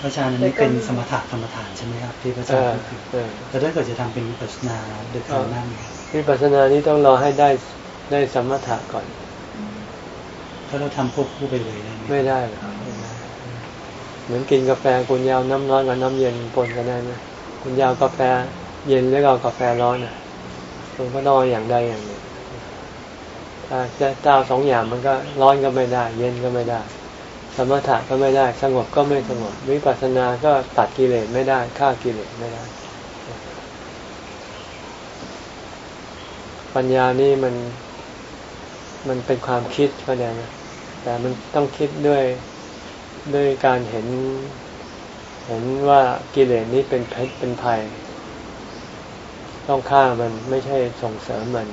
พระอาจารย์อันนี้เป็นสมถะกรรมฐานใช่ไหมครับที่พระอาเอจารย์อพูดถึงเออแต่ถ้าเกิดจะทำเป็นวิปัสสนาโดยการนั่งวิปัสสนานี้ต้องรอให้ได้ได้สมถะก่อน ถ้าเราทำควบคู่ไปเลยได้ไหมไม่ได้หรอกเหมือนกินกาแฟคุณยาวน้ำร้อนกับน้ำเย็นปนกันได้ไหมคุณยาวกาแฟเย็นแล้วก็เอากาแฟร้อนอะคุณก็ต้องเอาอย่างใดอย่างหนึ่งถ้า จะถ้าเอาสองอย่างมันก็ร้อนก็ไม่ได้ เย็นก็ไม่ได้ สมถะก็ไม่ได้ สงบก็ไม่สงบ วิปัสสนาก็ตัดกิเลสไม่ได้ฆ่ากิเลสไม่ได้ ปัญญานี่มันมันเป็นความคิดเข้าใจไหมแต่มันต้องคิดด้วยด้วยการเห็น เห็นว่ากิเลสนี้เป็นเพชรเป็นภัย ต้องฆ่ามันไม่ใช่ส่งเสริมมัน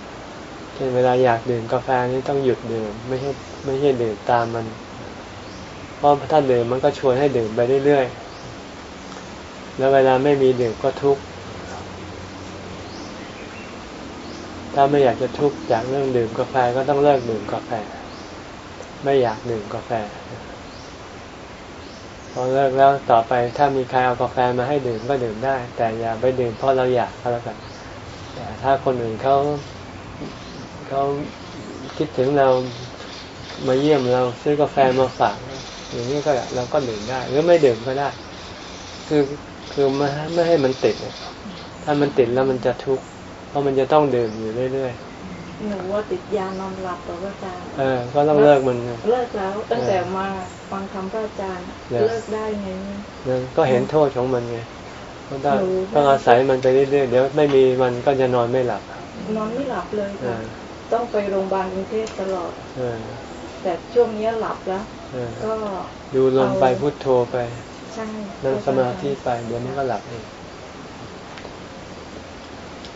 เช่นเวลาอยากดื่มกาแฟนี่ต้องหยุดดื่ม ไม่ใช่ไม่ใช่ดื่มตามมัน เพราะถ้าดื่มมันก็ชวนให้ดื่มไปเรื่อยๆ แล้วเวลาไม่มีดื่มก็ทุกข์ถ้าไม่อยากจะทุกข์จากเรื่องดื่มกาแฟก็ต้องเลิกดื่มกาแฟ ไม่อยากดื่มกาแฟ พอเลิกแล้วต่อไปถ้ามีใครเอากาแฟมาให้ดื่มก็ดื่มได้ แต่อย่าไปดื่มเพราะเราอยากก็แล้วกันแต่ถ้าคนอื่นเขา เขาคิดถึงเรามาเยี่ยมเราซื้อกาแฟมาฝากอย่างนี้ก็เราก็ดื่มได้ หรือไม่ดื่มก็ได้ คือคือไม่ไม่ให้มันติด ถ้ามันติดแล้วมันจะทุกข์เพราะมันจะต้องดื่มอยู่เรื่อยๆหนูว่าติดยานอนหลับต่อพระอาจารย์เออก็ต้องเลิกมันเลิกแล้วตั้งแต่มาฟังคำพระอาจารย์เลิกได้ไงก็เห็นโทษของมันไงต้องต้องอาศัยมันไปเรื่อยๆเดี๋ยวไม่มีมันก็จะนอนไม่หลับนอนไม่หลับเลยค่ะ ต้องไปโรงพยาบาลกรุงเทพตลอดแต่ช่วงนี้หลับแล้วก็ดูลมไปพุทโธไปใช่นั่งสมาธิไปเดี๋ยวมันก็หลับเอง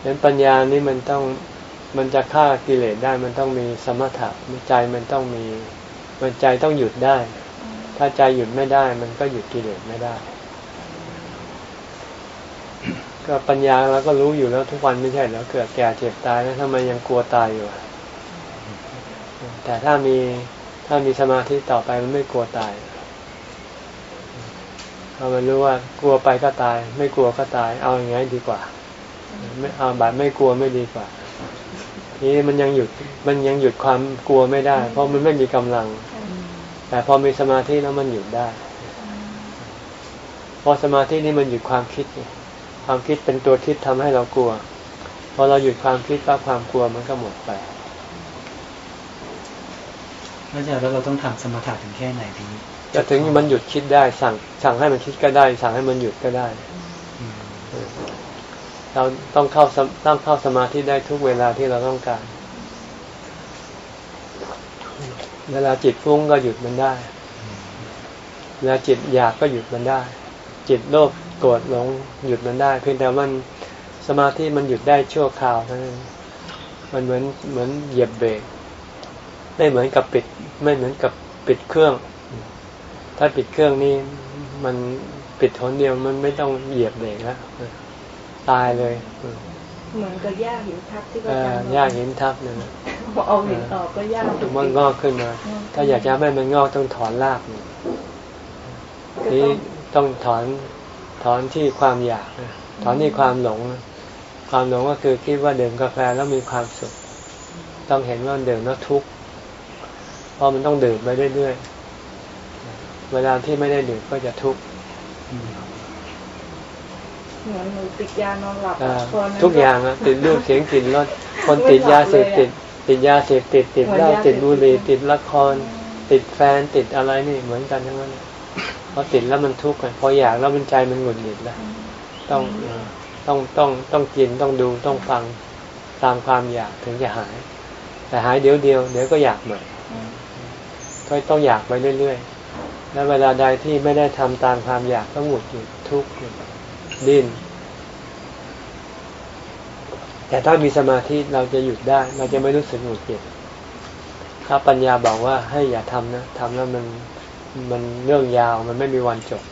งั้นปัญญานี่มันต้องมันจะฆ่ากิเลสได้มันต้องมีสมถะใจมันต้องมี มันใจต้องหยุดได้ ถ้าใจหยุดไม่ได้ มันก็หยุดกิเลสไม่ได้ ก็ปัญญาเราก็รู้อยู่แล้วทุกวันไม่ใช่แล้วเกิดแก่เจ็บตายแล้วทำไมยังกลัวตายอยู่แต่ถ้ามีถ้ามีสมาธิต่อไปมันไม่กลัวตายพอมันรู้ว่ากลัวไปก็ตาย ไม่กลัวก็ตาย เอาอย่างไงดีกว่า ไม่เอาแบบไม่กลัวไม่ดีกว่านี่มันยังหยุดมันยังหยุดความกลัวไม่ได้ เพราะมันไม่มีกำลัง แต่พอมีสมาธิแล้วมันหยุดได้ พอสมาธินี่มันหยุดความคิด ความคิดเป็นตัวคิดทำให้เรากลัว พอเราหยุดความคิดปั๊บความกลัวมันก็หมดไปแล้วจะแล้วเราต้องทำสมถะถึงแค่ไหนดีจะถึงมันหยุดคิดได้ สั่งสั่งให้มันคิดก็ได้ สั่งให้มันหยุดก็ได้ เราต้องเข้าต้องเข้าสมาธิได้ทุกเวลาที่เราต้องการ เวลาจิตฟุ้งก็หยุดมันได้ เวลาจิตอยากก็หยุดมันได้ จิตโลภ โกรธหลงหยุดมันได้ เพียงแต่มันสมาธิมันหยุดได้ชั่วคราวเท่านั้นมันเหมือนเหมือนเหยียบเบรกไม่เหมือนกับปิด ไม่เหมือนกับปิดเครื่อง ถ้าปิดเครื่องนี้มันปิดทนเดียวมันไม่ต้องเหยียบเบรกแล้วตายเลยเหมือนกับหญ้าหินทับที่ก็จหญ้าหินทับเนี่ยพอเอาหินออกก็หญ้ามันงอกขึ้นมา ถ้าอยากจะให้มันงอกต้องถอนรากนี่ต้องถอนถ อนที่ความอยากถอนที่ความหลง ความหลงก็คือคิดว่าดื่มกาแฟแล้วมีความสุข ต้องเห็นว่าดื่มแล้วทุกข์เพราะมันต้องดื่มไปเรื่อยๆ เวลาที่ไม่ได้ดื่มก็จะทุกข์เหมือนหนูติดยานอนหลับทุกอย่างอะติดรูปเสียงกลิ่นรสคนติดยาเสพติด ติดยาเสพติด ติดเหล้าติดบุหรี่ติดละคร ติดแฟนติดอะไรนี่เหมือนกันทั้งนั้น พอติดแล้วมันทุกข์พออยากแล้วมันใจมันหงุดหงิดแล้วต้องต้องต้องต้องกินต้องดูต้องฟังตามความอยากถึงจะหาย แต่หายเดี๋ยวเดียวเดี๋ยวก็อยากใหม่ก็ต้องอยากไปเรื่อยๆ แล้วเวลาใดที่ไม่ได้ทำตามความอยากก็หงุดหงิดทุกข์ดิ้น แต่ถ้ามีสมาธิเราจะหยุดได้ เราจะไม่รู้สึกหงุดหงิดถ้าปัญญาบอกว่าให้อย่าทำนะทำแล้วมัน มันเรื่องยาวมันไม่มีวันจบ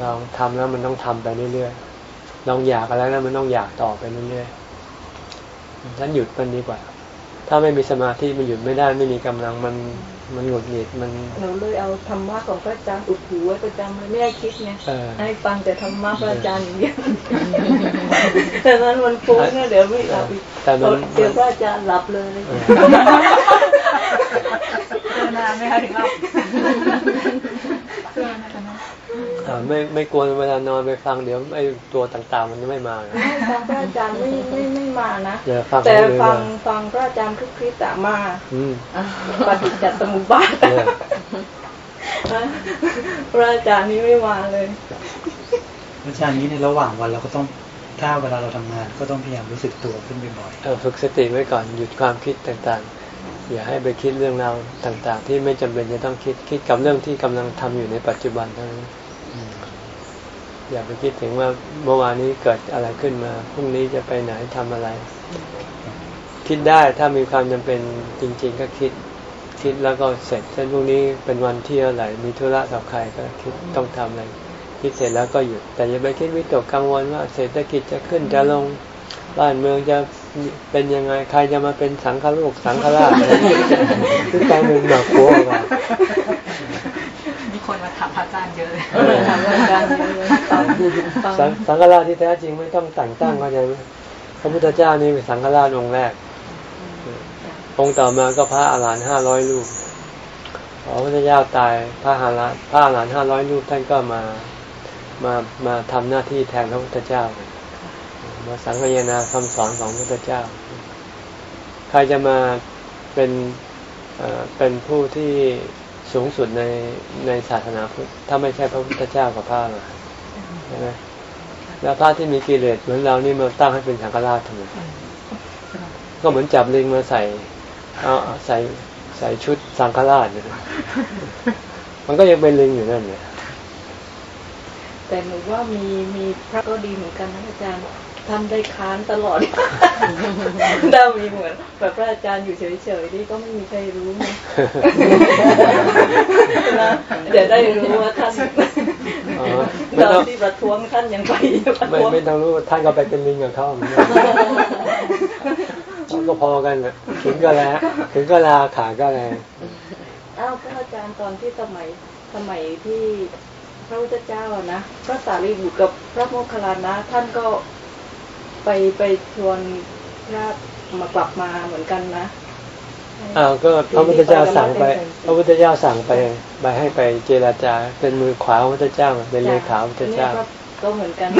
เราทำแล้วมันต้องทำไปเรื่อยๆลองอยากอะไรแล้วมันต้องอยากต่อไปเรื่อยๆฉันหยุดมันดีกว่า ถ้าไม่มีสมาธิมันหยุดไม่ได้ไม่มีกำลังมันมันหงุดหงิดมันเราเลยเอาธรรมะของพระอาจารย์อุดหูไว้ประจำเลยไม่ให้คิดไงให้ฟังแต่ธรรมะพระอาจารย์อย่างเดียวแต่นั้นมันฟุ้งเนี่ยเดี๋ยวไม่หลับอีกเดี๋ยวพระอาจารย์หลับเลยเจอ นานไหมคะถึงหลับไม่ไม่กลัวเวลานอนไปฟังเดี๋ยวไอ้ตัวต่างๆ มันไม่มาฟังพระอาจารย์ไม่ไม่ไม่มานะแต่ฟังฟังพระอาจารย์ทุกคลิปแต่มาปฏิจจสมุปบาทพระอาจารย์นี้ไม่มาเลยอาจารย์นี้ในระหว่างวันเราก็ต้องถ้าเวลาเราทำงานก็ต้องพยายามรู้สึกตัวขึ้นบ่อยๆฝึกสติไว้ก่อนหยุดความคิดต่างๆ อย่าให้ไปคิดเรื่องราวต่างๆ ที่ไม่จำเป็นจะต้องคิดคิดกับเรื่องที่กำลังทำอยู่ในปัจจุบันเท่านั้นอย่าไปคิดถึงว่าเมื่อวานนี้เกิดอะไรขึ้นมาพรุ่งนี้จะไปไหนทำอะไร คิดได้ถ้ามีความจำเป็นจริง ๆ ก็คิดคิดแล้วก็เสร็จเช่นพรุ่งนี้เป็นวันที่อะไรมีธุระกับใครก็คิดต้องทำอะไรคิดเสร็จแล้วก็หยุด แต่อย่าไปคิดวิตกกังวลว่า เศรษฐกิจจะขึ้นจะลงบ้านเมืองจะ เป็นยังไงใครจะมาเป็นสังฆลูกสังฆราชคือการเมืองหนักโวกันคนมาถามพระอาจารย์เยอะเลยสังฆราชที่แท้จริงไม่ต้องแต่งตั้งเข้าใจไหมพระพุทธเจ้านี่เป็นสังฆราชองค์แรก องค์ต่อมาก็พระอาหารหันต์ห้าร้อยลูกพพระพุทธเจ้าตายพระหาระพระหลานห้าร้อยรูปท่านก็มามามาทำหน้าที่แทนพระพุทธเจ้า มาสังเวยนาคำสอนของพระพุทธเจ้า ใครจะมาเป็นเป็นผู้ที่สูงสุดในในศาสนาพุทธถ้าไม่ใช่พระพุทธเจ้ากับพระหรใช่ไหมแล้วพระที่มีกิเลสเหมือนเรานี่มาตั้งให้เป็นสังฆราชทำไมก็เหมือนจับลิงมาใส่เอาใส่ใส่ชุดสังฆราชมันก็ยังเป็นลิงอยู่นั่นเนี่ยแต่หนูว่ามีมีพระก็ดีเหมือนกันนะอาจารย์ ท่านได้ค้านตลอดได้มีเหมือนแบบพระอาจารย์อยู่เฉยๆนี่ก็ไม่มีใครรู้นะเดี๋ยวได้รู้ว่าท่านตอนที่ประท้วงท่านยังไปไม่ไม่ต้องรู้ท่านก็ไปเป็นลิงกับเขาเหมือนกันก็พอกันถึงก็แล้วถึงก็ลาขาก็แรงอ้าวพระอาจารย์ตอนที่สมัยสมัยที่พระพุทธเจ้านะพระสารีบุตรกับพระโมคคัลลานะท่านก็ ไปไปชวนพระมากลับมาเหมือนกันนะอ้าวก็พระพุทธเจ้าสั่งไป พระพุทธเจ้าสั่งไปไปให้ไปเจราจา เป็นมือขวาพระพุทธเจ้าเป็นเลขาพระพุทธเจ้าก็เหมือนกัน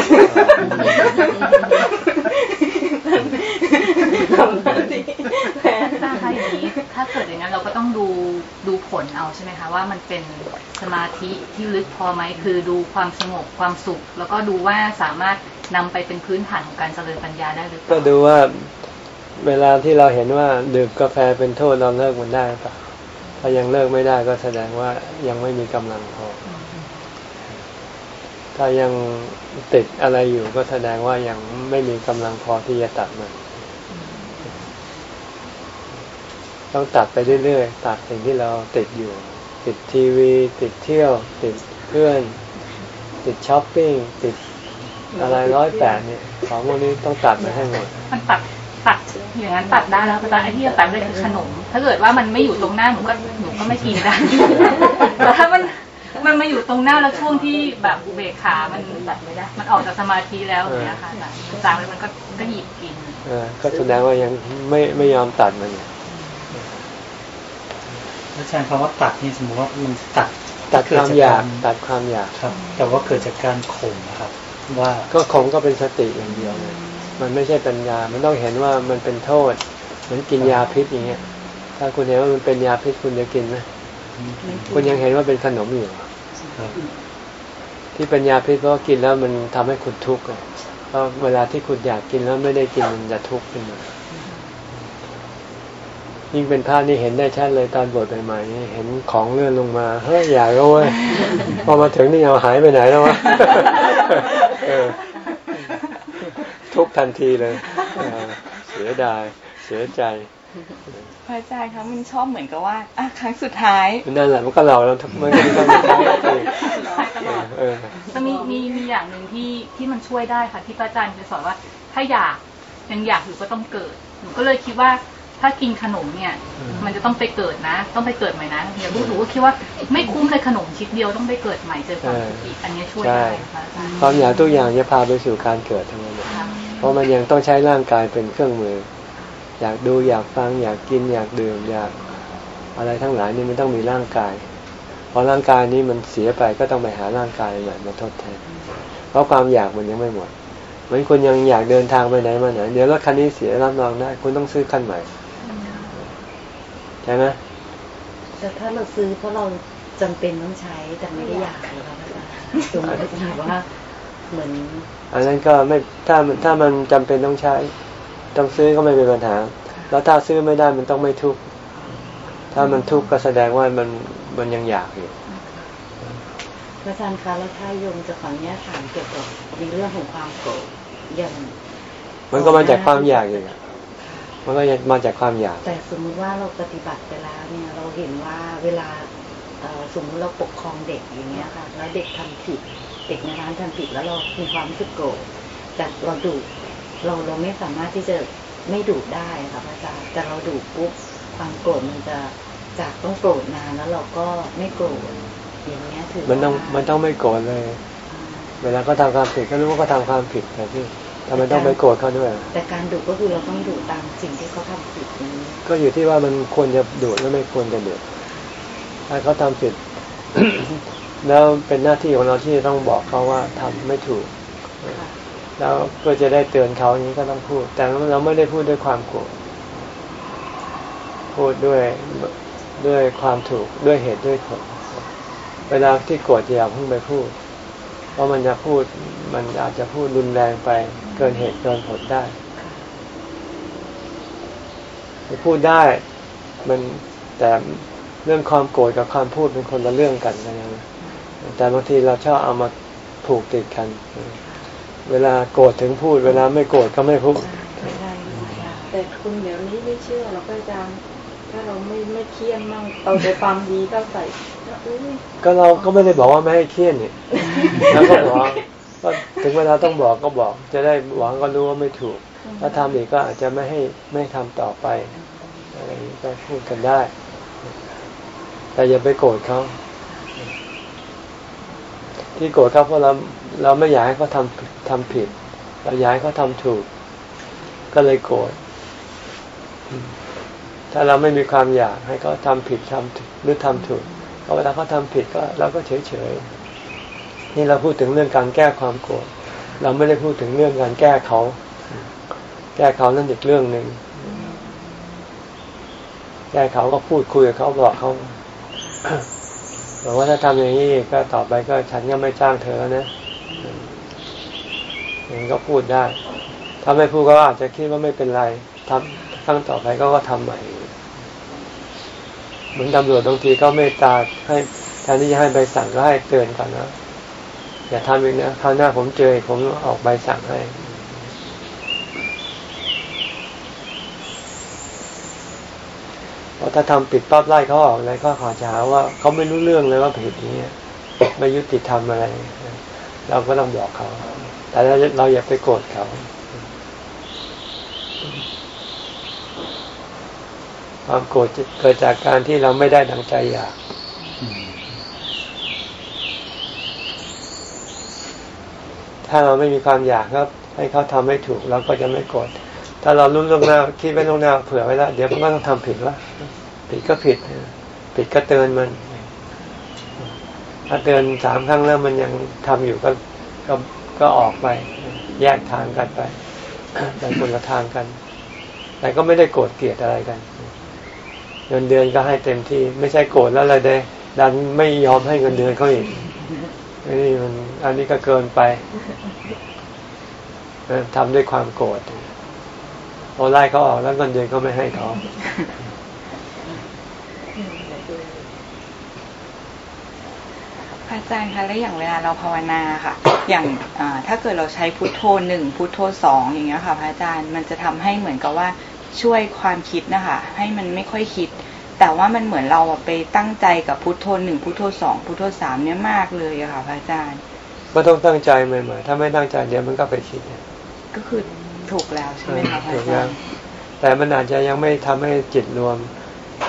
ทำหน้าที่ถ้าถ้าอย่างนี้ถ้าเกิดอย่างนั้นเราก็ต้องดูดูผลเอาใช่ไหมคะว่ามันเป็นสมาธิที่ลึกพอไหมคือดูความสงบความสุข แล้วก็ดูว่าสามารถ นำไปเป็นพื้นฐานของการเจริญปัญญาได้หรือเปล่าก็ดูว่าเวลาที่เราเห็นว่าดื่มกาแฟเป็นโทษเราเลิกมันได้ปะถ้ายังเลิกไม่ได้ก็แสดงว่ายังไม่มีกำลังพอ ถ้ายังติดอะไรอยู่ก็แสดงว่ายังไม่มีกำลังพอที่จะตัดมันต้องตัดไปเรื่อยๆตัดสิ่งที่เราติดอยู่ ติดทีวี ติดเที่ยว ติดเพื่อน ติดช้อปปิ้งติด อะไรร้อยแปดเนี่ยของพวกนี้ต้องตัดไปให้หมด มันตัดตัดอย่างนั้นตัดได้แล้วแต่ไอ้ที่จะตัดได้คือขนม ถ้าเกิดว่ามันไม่อยู่ตรงหน้าหนูก็หนูก็ไม่กินได้แต่ถ้ามันมันมาอยู่ตรงหน้าแล้วช่วงที่แบบเบรกขา มันแบบไม่ได้ มันออกจากสมาธิแล้วเนี่ยค่ะจางเลยมันก็ก็หยิบกินเออก็แสดงว่ายังไม่ไม่ยอมตัดมันอาจารย์คำว่าตัดนี่สมมติว่ามันตัดตัดความอยากตัดความอยากครับ แต่ว่าเกิดจากการข่มนะครับ ว่าก็คงก็เป็นสติอย่างเดียวเลยมันไม่ใช่ปัญญา มันต้องเห็นว่ามันเป็นโทษ เหมือนกินยาพิษอย่างเงี้ย ถ้าคุณเห็นว่ามันเป็นยาพิษคุณจะกินไหมคุณยังเห็นว่าเป็นขนมอยู่ที่เป็นยาพิษเพราะกินแล้วมันทำให้คุณทุกข์เพราะเวลาที่คุณอยากกินแล้วไม่ได้กินมันจะทุกข์ขึ้นมา ยิ่งเป็นภาพนี่เห็นได้ชัดเลยตอนบวชใหม่ๆเห็นของเลื่อนลงมาเฮ้ยอยากเลยพอมาถึงนี่เอาหายไปไหนแล้ววะทุกทันทีเลยเสียดายเสียใจพระอาจารย์คะมันชอบเหมือนกับว่าอะครั้งสุดท้ายนั่นแหละมันก็เราแล้วมันก็มีครั้งสุดท้ายจะมีมีมีอย่างหนึ่งที่ที่มันช่วยได้ค่ะที่พระอาจารย์เคยสอนว่า ถ้าอยากยังอยากอยู่ก็ต้องเกิดหนูก็เลยคิดว่า ถ้ากินขนมเนี่ย มันจะต้องไปเกิดนะ ต้องไปเกิดใหม่นะอย่ารู้หนูก็คิดว่าไม่คุ้มเลยขนมชิ้นเดียวต้องไปเกิดใหม่เจอความสุขอีกอันนี้ช่วยได้ความอยากทุกอย่างจะพาไปสู่การเกิดทั้งนั้นเพราะมันยังต้องใช้ร่างกายเป็นเครื่องมือ อยากดูอยากฟังอยากกินอยากดื่มอยากอะไรทั้งหลายนี่มันต้องมีร่างกายพอร่างกายนี้มันเสียไปก็ต้องไปหาร่างกายใหม่มาทดแทน เพราะความอยากมันยังไม่หมดเหมือนคุณยังอยากเดินทางไปไหนมาไหนเดี๋ยวรถคันนี้เสียรับรองได้คุณต้องซื้อคันใหม่ใช่ไหมแต่ถ้าเราซื้อเพราะเราจำเป็นต้องใช้แต่ไม่ได้อยากเลยครับอาจารย์สมมติว่าเหมือนอันนั้นก็ไม่ถ้าถ้ามันจำเป็นต้องใช้ ต้องซื้อก็ไม่เป็นปัญหา แล้วถ้าซื้อไม่ได้มันต้องไม่ทุกข์ถ้ามันทุกข์ก็แสดงว่ามันมันยังอยากอยู่อาจารย์คะแล้วถ้าโยมจะขออนุญาตถามเกี่ยวกับในเรื่องของความโกรธอย่างมันก็มาจากความอยากอย่าง มันก็มาจากความอยาก แต่สมมุติว่าเราปฏิบัติไปแล้วเนี่ยเราเห็นว่าเวลาสมมติเราปกครองเด็กอย่างเงี้ยค่ะ แล้วเด็กทำผิด เด็กในร้านทำผิดแล้วเรามีความรู้สึกโกรธแต่เราดุเราเราไม่สามารถที่จะไม่ดุได้ค่ะพระอาจารย์แต่เราดุปุ๊บความโกรธมันจะจากต้องโกรธนานแล้วเราก็ไม่โกรธอย่างเงี้ยถือมันต้องมันต้องไม่โกรธเลย เวลาก็ทำความผิดก็รู้ว่าเขาทาความผิดแต่ที่ ทำไมต้องไปโกรธเขาด้วย แต่การดุก็คือเราต้องดุตามสิ่งที่เขาทำผิดนี้ก็อยู่ที่ว่ามันควรจะดุหรือไม่ควรจะดุถ้าเขาทำผิดแล้วเป็นหน้าที่ของเราที่จะต้องบอกเขาว่าทำไม่ถูก แล้วเพื่อจะได้เตือนเขาอย่างนี้ก็ต้องพูด แต่เราไม่ได้พูดด้วยความโกรธพูดด้วยด้วยความถูกด้วยเหตุด้วยผลเวลาที่โกรธอย่าเพิ่งไปพูด เพราะมันจะพูดมันอาจจะพูดรุนแรงไป เกินเหตุเกินผลได้พูดได้มันแต่เรื่องความโกรธกับความพูดเป็นคนละเรื่องกันนะแต่บางทีเราชอบเอามาผูกติดกัน เวลาโกรธถึงพูด เวลาไม่โกรธก็ไม่พูดแต่คุณเดี๋ยวนี้ไม่เชื่อเราก็อาจารย์ถ้าเราไม่ไม่เคี่ยนมั่งเอาแต่ความดีเข้าใส่ก็เราก็ไม่ได้บอกว่าไม่ให้เคี่ยนนี่แล้วก็บอก ก็ถึงเวลาต้องบอกก็บอก จะได้หวังก็รู้ว่าไม่ถูก ถ้าทำอีกก็อาจจะไม่ให้ไม่ทำต่อไปอะไรก็พูดกันได้ แต่อย่าไปโกรธเขาที่โกรธเขาเพราะเราเราไม่อยากให้เขาทำทำผิด เราอยากให้เขาทำถูก ก็เลยโกรธถ้าเราไม่มีความอยากให้เขาทำผิดทำหรือทำถูกเวลาเขาทำผิดก็เราก็เฉยเฉย นี่เราพูดถึงเรื่องการแก้ความโกรธเราไม่ได้พูดถึงเรื่องการแก้เขา แก้เขานั่นอีกเรื่องหนึ่งแก้เขาก็พูดคุยกับเขาบอกเขาบอกว่าถ้าทำอย่างนี้ก็ต่อไปก็ฉันก็ไม่จ้างเธอแล้วนะอย่างนี้ก็พูดได้ ถ้าไม่พูดก็อาจจะคิดว่าไม่เป็นไรทำครั้งต่อไปก็ก็ทำใหม่ เหมือนตำรวจบางทีก็ไม่ตาให้แทนที่จะให้ใบสั่งก็ให้เตือนก่อนนะ อย่าทำอีกนะคราวหน้าผมเจอผมออกใบสั่งให้เพราะถ้าทำปิดปั๊บไล่เขาออกเลยก็ขอจะหาว่าเขาไม่รู้เรื่องเลยว่าผิดนี้ไม่ยุติธรรมอะไร เราก็ต้องบอกเขา แต่เราเราอย่าไปโกรธเขาความโกรธเกิดจากการที่เราไม่ได้ดังใจอยาก ถ้าเราไม่มีความอยากครับ ให้เขาทำให้ถูกเราก็จะไม่โกรธถ้าเราลุ้นลงหน้าคิดไว้ลงหน้าเผื่อไว้แล้วเดี๋ยวมันก็ต้องทำผิดวะผิดก็ผิด ผิดก็เตือนมันถ้าเตือนสามครั้งแล้วมันยังทำอยู่ก็ก็ก็ออกไป แยกทางกันไปไปคนละทางกัน แต่ก็ไม่ได้โกรธเกลียดอะไรกันเงินเดือนก็ให้เต็มที่ ไม่ใช่โกรธแล้วอะไรได้ดันไม่ยอมให้เงินเดือนเขาอีกนี่มัน อันนี้ก็เกินไปทำด้วยความโกรธพอไล่เขาออกแล้วเงินเดือนก็ไม่ให้เขาอาจารย์คะแล้วอย่างเวลาเราภาวนาค่ะ อย่างถ้าเกิดเราใช้พุทโธหนึ่งพุทโธสองอย่างเงี้ยค่ะพระอาจารย์มันจะทำให้เหมือนกับว่าช่วยความคิดนะคะ ให้มันไม่ค่อยคิด แต่ว่ามันเหมือนเราไปตั้งใจกับพุทโธหนึ่งพุทโธสองพุทโธสามเนี่ยมากเลยอะค่ะพระอาจารย์ ก็ต้องตั้งใจใหม่ๆ ถ้าไม่ตั้งใจเดี๋ยวมันก็ไปคิด ก็คือถูกแล้วใช่ไหมคะพระอาจารย์แต่มันอาจจะยังไม่ทำให้จิตรวม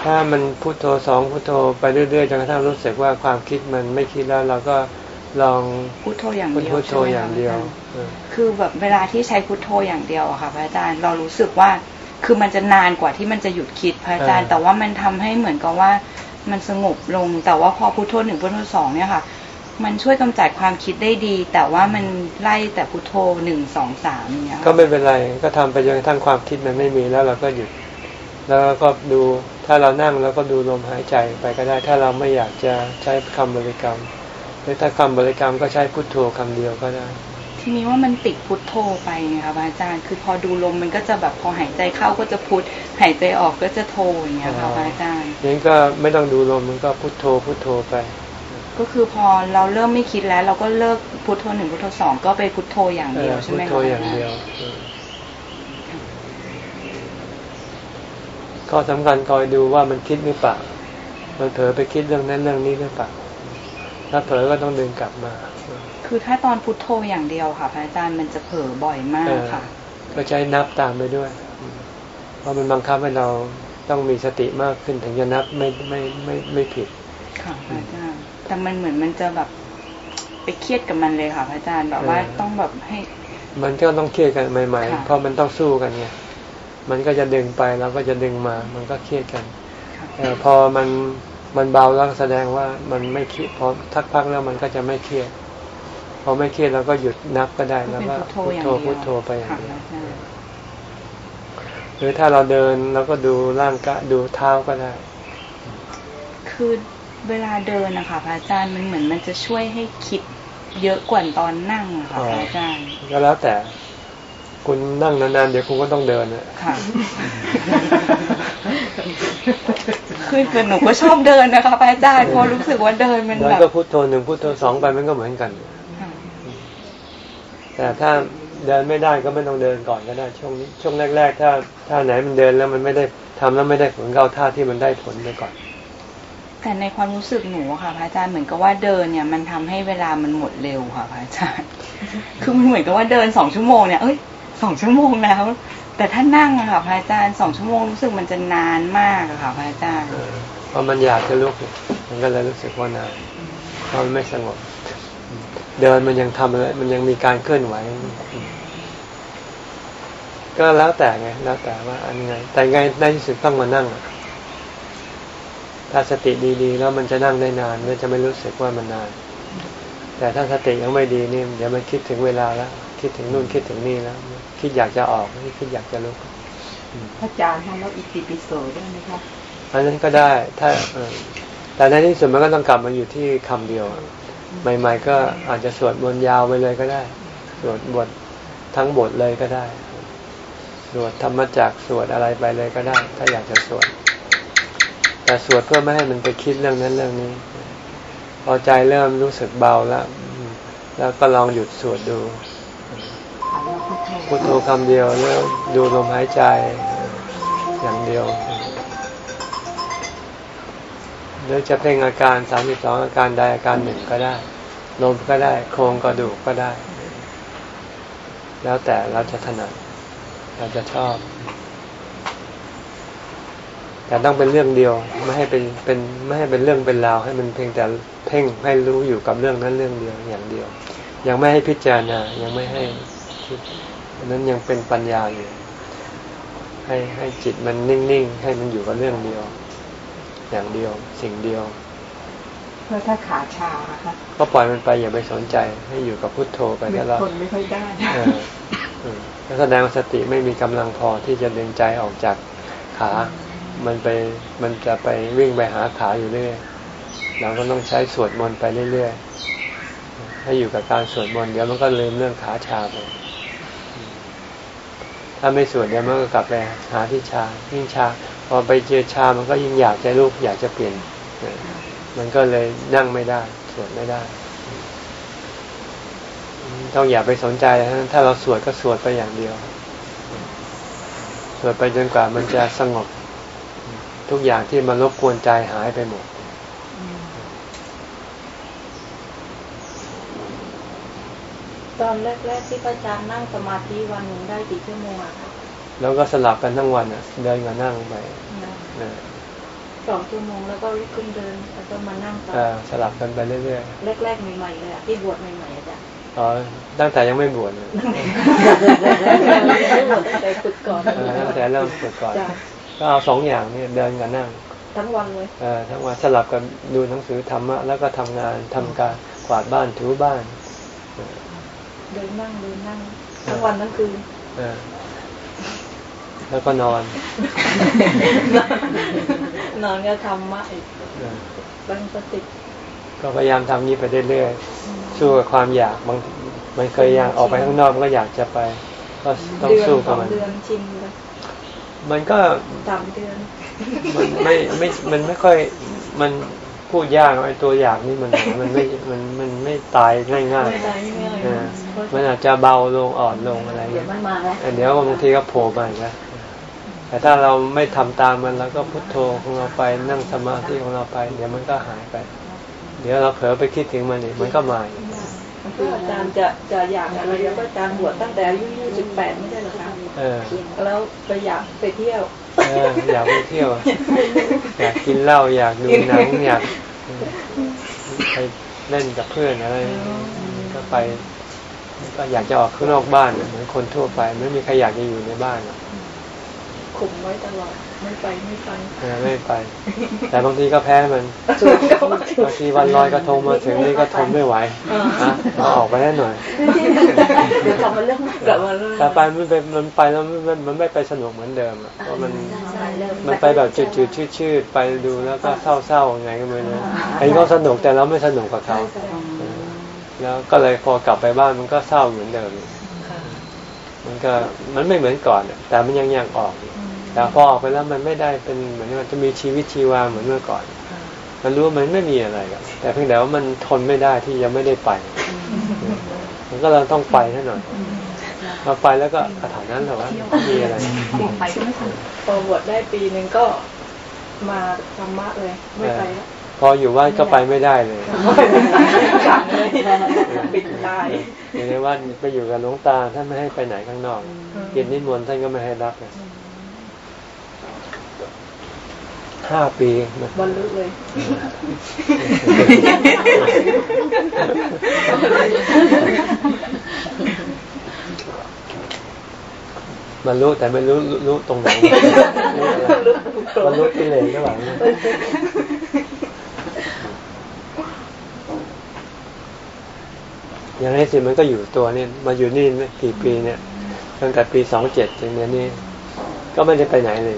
ถ้ามันพุโทโธสองพุโทโธไปเรื่อยๆจนกระทั่งรู้สึกว่าความคิดมันไม่คิดแล้วเราก็ลองพุทโธอย่างเดียวพุทโธอย่างเดียว คือแบบเวลาที่ใช้พุทโธอย่างเดียวอะค่ะพระอาจารย์เรารู้สึกว่าคือมันจะนานกว่าที่มันจะหยุดคิดพระอาจารย์ แต่ว่ามันทำให้เหมือนกับว่ามันสงบลงแต่ว่าพอพุทโธหนึ่งพุทโธสองเนี่ยค่ะ มันช่วยกำจัดความคิดได้ดี แต่ว่ามันไล่แต่พุทโธหนึ่งสองสามเนี่ยก็ไม่เป็นไรก็ทำไปจนกระทั่งความคิดมันไม่มีแล้วเราก็หยุด แล้วก็ดูถ้าเรานั่งแล้วก็ดูลมหายใจไปก็ได้ ถ้าเราไม่อยากจะใช้คำบริกรรม หรือถ้าคำบริกรรมก็ใช้พุทโธคำเดียวก็ได้ ทีนี้ว่ามันติดพุทโธไปไงคะอาจารย์คือพอดูลมมันก็จะแบบพอหายใจเข้าก็จะพุทหายใจออกก็จะโทอย่างเงี้ยค่ะอาจารย์ยังก็ไม่ต้องดูลมมันก็พุทโธพุทโธไป ก็คือพอเราเริ่มไม่คิดแล้ว เราก็เลิกพุทโธหนึ่งพุทโธสองก็ไปพุทโธอย่างเดียวใช่ไหมคะพุทโธอย่างเดียวก็สำคัญคอยดูว่ามันคิดหรือเปล่า มันเผลอไปคิดเรื่องนั้นเรื่องนี้หรือเปล่า ถ้าเผลอก็ต้องดึงกลับมา คือถ้าตอนพุทโธอย่างเดียวค่ะพระอาจารย์มันจะเผลอบ่อยมากค่ะ ก็ใช้นับตามไปด้วย เพราะมันบังคับให้เราต้องมีสติมากขึ้นถึงจะนับไม่ไม่ไม่ไม่ผิด ค่ะพระอาจารย์ แต่มันเหมือนมันจะแบบไปเครียดกับมันเลยค่ะพระอาจารย์แบบว่าต้องแบบให้ มันก็ต้องเครียดกันใหม่ๆ เพราะมันต้องสู้กันไงมันก็จะดึงไปแล้วก็จะดึงมา มันก็เครียดกันแต่พอมันมันเบาแล้วแสดงว่ามันไม่คิดพอทักพักแล้วมันก็จะไม่เครียดพอไม่เครียดเราก็หยุดนับก็ได้แล้วก็พุทโธพุทโธไปอย่างเดียวหรือถ้าเราเดินเราก็ดูร่างกายดูเท้าก็ได้ คือ เวลาเดินนะคะพระอาจารย์มันเหมือนมันจะช่วยให้คิดเยอะกว่าตอนนั่งอะค่ะพระอาจารย์ก็แล้วแต่คุณนั่งนานๆเดี๋ยวคุณก็ต้องเดินอะค่ะคือคือหนูก็ชอบเดินนะคะพระอาจารย์เพราะรู้สึกว่าเดินมันแล้วแบบก็พุทโธหนึ่งพุทโธสองไปมันก็เหมือนกันค่ะแต่ถ้าเดินไม่ได้ก็ไม่ต้องเดินก่อนก็ได้ช่วงนี้ช่วงแรก ๆ ถ้าถ้าไหนมันเดินแล้วมันไม่ได้ทำแล้วไม่ได้ผลเก้าท่าที่มันได้ผลไปก่อน แต่ในความรู้สึกหนูอะค่ะพระอาจารย์เหมือนกับว่าเดินเนี่ย มันทำให้เวลามันหมดเร็วค่ะพระอาจารย์ คือมันเหมือนกับว่าเดินสองชั่วโมงเนี่ยเอ้ยสองชั่วโมงแล้ว แต่ถ้านั่งอะค่ะพระอาจารย์สองชั่วโมงรู้สึกมันจะนานมากอะค่ะพระอาจารย์เออพอมันอยากจะลุกเนี่ยมันก็เลยรู้สึกว่านานเพราะมันไม่สงบ เดินมันยังทำอะไรมันยังมีการเคลื่อนไหว ก็แล้วแต่ไงแล้วแต่ว่าอันไงแต่ไงในที่สุดต้องมานั่งอะ ถ้าสติดีๆแล้วมันจะนั่งได้นานมันจะไม่รู้สึกว่ามันนาน แต่ถ้าสติยังไม่ดีนี่เดี๋ยวมันคิดถึงเวลาแล้วคิดถึงนู่นคิดถึงนี่แล้ว คิดอยากจะออกคิดอยากจะลุกอาจารย์ทำแล้วอิติปิโสได้ไหมคะอันนั้นก็ได้ถ้าเออแต่ในที่สุดมันก็ต้องกลับมาอยู่ที่คำเดียวอะใหม่ๆก็อาจจะสวดมนต์ยาวไปเลยก็ได้ สวดบททั้งบทเลยก็ได้ สวดธรรมจักรสวดอะไรไปเลยก็ได้ ถ้าอยากจะสวด แต่สวดเพื่อไม่ให้มันไปคิดเรื่องนั้นเรื่องนี้ พอใจเริ่มรู้สึกเบาแล้ว แล้วก็ลองหยุดสวดดูพุทโธคำเดียวแล้วดูลมหายใจอย่างเดียวหรือจะเพ่งอาการสามสิบสองอาการใดอาการหนึ่งก็ได้ลมก็ได้โครงกระดูกก็ได้ แล้วแต่เราจะถนัดเราจะชอบ แต่ต้องเป็นเรื่องเดียวไม่ให้เป็นเป็นไม่ให้เป็นเรื่องเป็นราวให้มันเพียงแต่เพ่งให้รู้อยู่กับเรื่องนั้นเรื่องเดียวอย่างเดียว ยังไม่ให้พิจารณายังไม่ให้คิดอันนั้นยังเป็นปัญญาอยู่ ให้ให้จิตมันนิ่งๆให้มันอยู่กับเรื่องเดียว อย่างเดียวสิ่งเดียวเพื่อถ้าขาชานะคะก็ปล่อยมันไปอย่าไปสนใจให้อยู่กับพุทโธไปก็แล้วคนไม่ค่อยได้เออเออแล้วแสดงว่าสติไม่มีกำลังพอที่จะดึงใจออกจากขา มันไปมันจะไปวิ่งไปหาขาอยู่เรื่อยเราก็ต้องใช้สวดมนต์ไปเรื่อยๆให้อยู่กับการสวดมนต์เดี๋ยวมันก็ลืมเรื่องขาชาไปถ้าไม่สวดเดี๋ยวมันก็กลับไปหาที่ชายิ่งชาพอไปเจอชามันก็ยิ่งอยากจะลุกอยากจะเปลี่ยนมันก็เลยนั่งไม่ได้ สวดไม่ได้ต้องอย่าไปสนใจนะถ้าเราสวดก็สวดไปอย่างเดียว สวดไปจนกว่ามันจะสงบ ทุกอย่างที่มันรบกวนใจหายไปหมด ตอนแรกๆที่พระอาจารย์นั่งสมาธิวันหนึ่งได้กี่ชั่วโมงอะคะแล้วก็สลับกันทั้งวันอะ เดินกับนั่งไปเออสองชั่วโมงแล้วก็ลุกขึ้นเดินแล้วก็มานั่งต่อเออสลับกันไปเรื่อยแรกๆใหม่ๆเลยอะที่บวชใหม่ๆอาจารย์ๆอ๋อตั้งแต่ยังไม่บวชเลยไม่บวชแต่ฝึกก่อนเออตั้งแต่เริ่มฝึกก่อนจ้ะ ก็เอาสองอย่างนี่เดินกับนั่ง ทั้งวันเลยเออทั้งวันสลับกันดูหนังสือธรรมะแล้วก็ทำงานทำการกวาดบ้านถูบ้านเดินนั่งเดินนั่งทั้งวันทั้งคืนเออแล้วก็นอน นอนก็ทำมะอีกเออตั้งสติก็พยายามทำนี้ไปเรื่อยๆสู้กับความอยากบางมันเคยอยากออกไปข้างนอกมันก็อยากจะไป ก็ต้องเดือนสู้สกับองมันเดือนชินเลย มันก็สามเดือนมันไม่ไม่มันไม่ค่อยมันพูดยากไอ้ตัวอยากนี่มันมันไม่มันมันไม่ตายง่ายง่ายไม่ได้ไม่ง่ายเออมันอาจจะเบาลงอ่อนลงอะไรเดี๋ยเงี้วยมันมาแล้วแต่เดี๋ยวบางทีก็โผล่มาอีกแล้วแต่ถ้าเราไม่ทำตามมันเราก็พุทโธของเราไปนั่งสมาธิของเราไป เดี๋ยวมันก็หายไป เดี๋ยวเราเผลอไปคิดถึงมันอีกมันก็มาอีกก็อาจารย์จะจะอยากอะไรแล้วก็อาจารย์บวชตั้งแต่อายุยี่สิบแปดไม่ใช่เหรอคะเออ แล้วไปอยากไปเที่ยวเอออยากไปเที่ยว อยากกินเหล้าอยากดูหนังอยากไปเล่นกับเพื่อนอะไรก็ไป ก็อยากจะออกข้างนอกบ้านเหมือนคนทั่วไป ไม่มีใครอยากจะอยู่ในบ้านหรอกคข่มไว้ตลอด ไม่ไปไม่ไปเออไม่ไป แต่บางทีก็แพ้มันส่วนก็มาถึงบางทีวันลอยกระทงมาถึงนี่ก็ทนไม่ไหวนะเอาออกไปได้หน่อยเดี๋ยวกลับมาเรื่องใหม่กลับมาเริ่มแต่ไปมันเป็นมันไปแล้วมันมันไม่ไปสนุกเหมือนเดิมอะเพราะมันมันไปแบบจืดๆชืดๆไปดูแล้วก็เศร้าๆยังไงก็ไม่รู้ไอ้เขาสนุกแต่เราไม่สนุกกับเขาเออแล้วก็เลยพอกลับไปบ้านมันก็เศร้าเหมือนเดิมมันก็มันไม่เหมือนก่อนอะแต่มันยังยังออกอยู่ แต่พอออกไปแล้วมันไม่ได้เป็นเหมือนมันจะมีชีวิตชีวาเหมือนเมื่อก่อน มันรู้ว่ามันไม่มีอะไรกันแต่เพียงแต่ว่ามันทนไม่ได้ที่ยังไม่ได้ไป มันก็เราต้องไปแน่หน่อยพอไปแล้วก็อาถานั้นแหละว่าไม่มีอะไรไปก็ไม่สนุกพอบวชได้ปีหนึ่งก็มาธรรมะเลยไม่ไปแล้วพออยู่วัดก็ไปไม่ได้เลยขังเลยปิดตายอยู่ในวัดไปอยู่กับหลวงตาท่านไม่ให้ไปไหนข้างนอกกินนิมนต์ท่านก็ไม่ให้รับเลย ห้าปีนะบรรลุเลยมันรู้แต่ไม่รู้รู้ตรงไหนมันรู้กิเลสหรือเปล่าอย่างนี้สิมันก็อยู่ตัวนี่มาอยู่นี่กี่ปีเนี่ยตั้งแต่ปีสองเจ็ดจนเนี้ยนี่ก็ไม่ได้ไปไหนเลย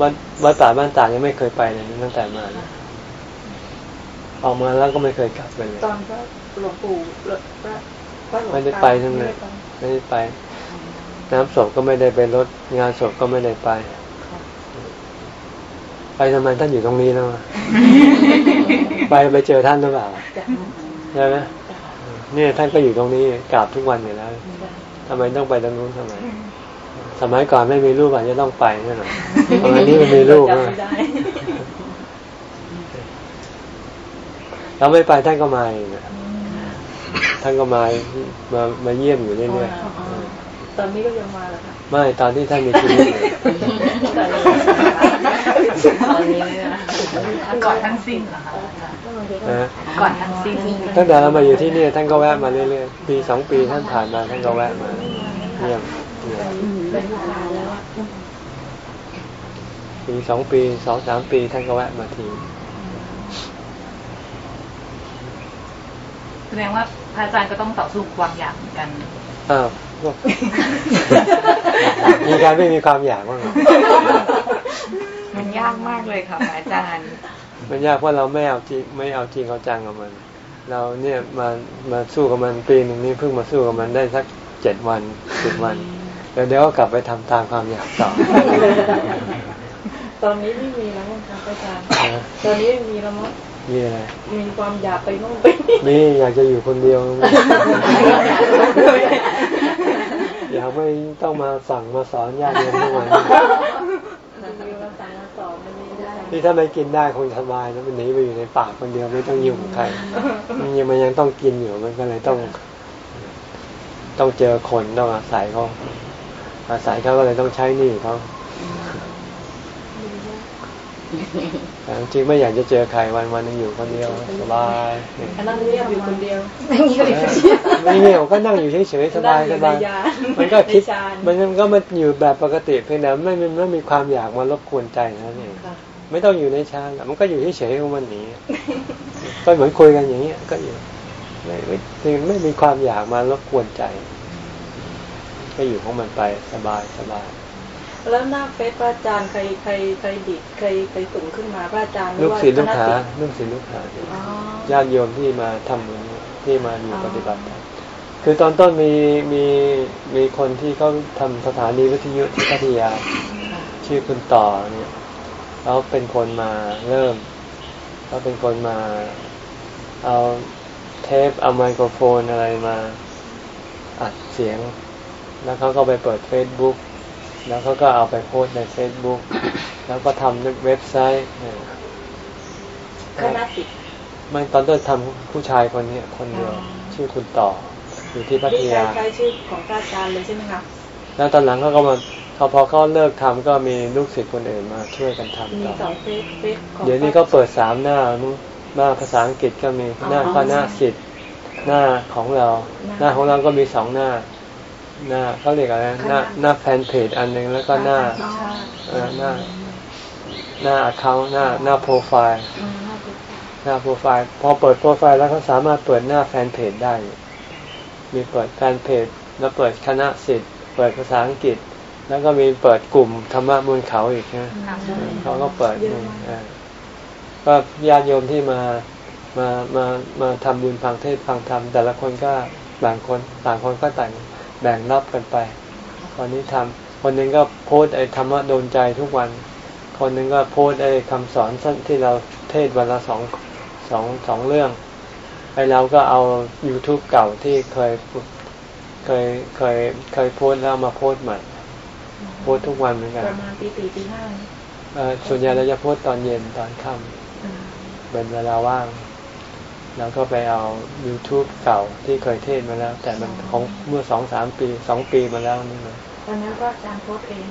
วัดวัดป่าบ้านตายังไม่เคยไปเลยตั้งแต่มาเนี่ยออกมาแล้วก็ไม่เคยกลับไปเลยตอนพระหลวงปู่หลวงพระพระหลวงตาไม่ได้ไปทั้งนั้นไม่ได้ไป น้ำศพก็ไม่ได้ไปรถงานศพก็ไม่ได้ไป ไปทำไมท่านอยู่ตรงนี้แล้วอะไปไปเจอท่านหรือเปล่าใช่ไหมเนี่ยท่านก็อยู่ตรงนี้กราบทุกวันอยู่แล้วทำไมต้องไปตรงนู้นทำไม สมัยก่อนไม่มีรูปอาจจะต้องไปแน่นอนตอนนี้มันมีรูปจำนะไม่ได้เราไม่ไปท่านก็มาเองอะท่านก็มามามาเยี่ยมอยู่เรื่อยตอนนี้ก็ยังมาแล้วค่ะๆไม่ตอนที่ท่านมีชีวิตอยู่แต่เลยตอนนี้นะก่อนทั้งสิ้นเหรอคะนะก่อนทั้งสิ้นตั้งแต่เรามาอยู่ที่นี่ท่านก็แวะมาเรื่อยๆปีสองปีท่านผ่านมาท่านก็แวะมาเยี่ยม เยี่ยมเป็นลูกค้าแล้วอะปีสองปีสองสามปีท่านก็แวะมาที แสดงว่าพระอาจารย์ก็ต้องต่อสู้ความอยากเหมือนกันอ้าวมีการไม่มีความอยากบ้างเหรอมันยากมากเลยค่ะพระอาจารย์ มันยากเพราะเราไม่เอาจริงไม่เอาจริงเอาจังกับมัน เราเนี่ยมามาสู้กับมันปีหนึ่งนี้เพิ่งมาสู้กับมันได้สักเจ็ดวันสิบวัน เดี๋ยวเดี๋ยวก็กลับไปทำตามความอยากต่อ ตอนนี้ไม่มีแล้วมั้งคะอาจารย์นะตอนนี้ไม่มีแล้วมั้งมีอะไรมีความอยากไปโน่นไปนี่มีอยากจะอยู่คนเดียว อยากไม่ต้องมาสั่งมาสอนญาติโยมทุกวันมีมาสั่งมาสอนมันไม่ได้นี่ถ้าไม่กินได้คงสบายนะมันหนีไปอยู่ในป่าคนเดียวไม่ต้องยุ่งกับใครมันยังมันยังต้องกินอยู่มันก็เลยต้อง ต้องเจอคนต้องอาศัยเขา อาศัยเขาก็เลยต้องใช้หนี้เขาแต่จริงๆไม่อยากจะเจอใครวันวันๆหนึงอยู่คนเดียวสบายเนี่ยอันนั้นเรียบอยู่คนเดียวไม่เงียบก็นั่งอยู่เฉยๆสบายสบายนั่งอยู่ในยานมันก็คิดในฌานมันก็มันอยู่แบบปกติเพียงแต่ไม่ไม่ไม่มีความอยากมารบกวนใจนั่นเองค่ะไม่ต้องอยู่ในฌานหรอกมันก็อยู่เฉยๆของมันอย่างนี้ก็เหมือนคุยกันอย่างเงี้ยก็อยู่ไม่ไม่ไม่ไม่มีความอยากมารบกวนใจ ก็อยู่ของมันไปสบายสบายแล้วหน้าเฟซพระอาจารย์ใครใครใครดิดใครใครส่งขึ้นมาพระอาจารย์หรืลูอกว่าศิษย์ลูกหาคณะลูกศิษย์ลูกหาอ๋อญาติโยมที่มาทำบุญที่มาอยู่อ๋อปฏิบัติธรรมคือตอนต้นมีมีมีคนที่เขาทำสถานีวิทยุที่พัทยา ชื่อคุณต่อเนี่ยเขาเป็นคนมาเริ่มเขาเป็นคนมาเอาเทปเอาไมโครโฟนอะไรมาอัดเสียง แล้วเขาก็ไปเปิด Facebook แล้วเขาก็เอาไปโพสต์ใน Facebook แล้วก็ทำเว็บไซต์เนี่ยคณะสิทธิ์มันตอนต้นทำผู้ชายคนเนี้ยคนเดียวอ๋อชื่อคุณต่อ อยู่ที่พัทที่ยาใช้ชื่อของพระอาจารย์เลยใช่ไหมคะแล้วตอนหลังเขาก็มาเขาพอเขาเลิกทำก็มีลูกศิษย์คนอื่นมาช่วยกันทำมีต่อสองเฟซเฟซของเดี๋ยวนี้ก็เปิดสามหน้ามั้งหน้าภาษาอังกฤษก็มีหน้าคณะสิทธิ์หน้าของเรา หน้าของเราก็มีสองหน้า หน้าเขาเรียกอะไรหน้าหน้าแฟนเพจอันหนึ่งแล้วก็หน้าอ๋อเออหน้าหน้าเขาหน้าหน้าโปรไฟล์อืมน่าจะใช่หน้าโปรไฟล์พอเปิดโปรไฟล์แล้วเขาสามารถเปิดหน้าแฟนเพจได้ มีเปิดแฟนเพจแล้วเปิดคณะสิทธิ์เปิดภาษาอังกฤษ แล้วก็มีเปิดกลุ่มธรรมะบนเขาอีกนะเขาก็เปิดนี่เออก็ญาติโยมที่มามามามาทำบุญฟังเทศน์ฟังธรรมแต่ละคนก็บางคนต่างคนก็ต่าง แบ่งรับกันไปคนนี้ทำคนหนึ่งก็โพสต์ไอ้ธรรมะโดนใจทุกวัน คนหนึ่งก็โพสต์ไอ้คำสอนสั้นที่เราเทศน์วันละสองสองสองเรื่องไอ้เราก็เอา YouTube เก่าที่เคยเคยเคยเคยโพสต์แล้วมาโพสต์ใหม่ โพสต์ทุกวันเหมือนกันประมาณตีสี่ตีห้าเอ่อส่วนใหญ่เราจะโพสต์ตอนเย็นตอนค่ำอืมเป็นเวลาว่าง แล้วก็ไปเอา YouTube เก่าที่เคยเทศน์มาแล้ว แต่มันของเมื่อสองสามปีสองปีมาแล้วนี่มันตอนนั้นก็อาจารย์โพสต์เอง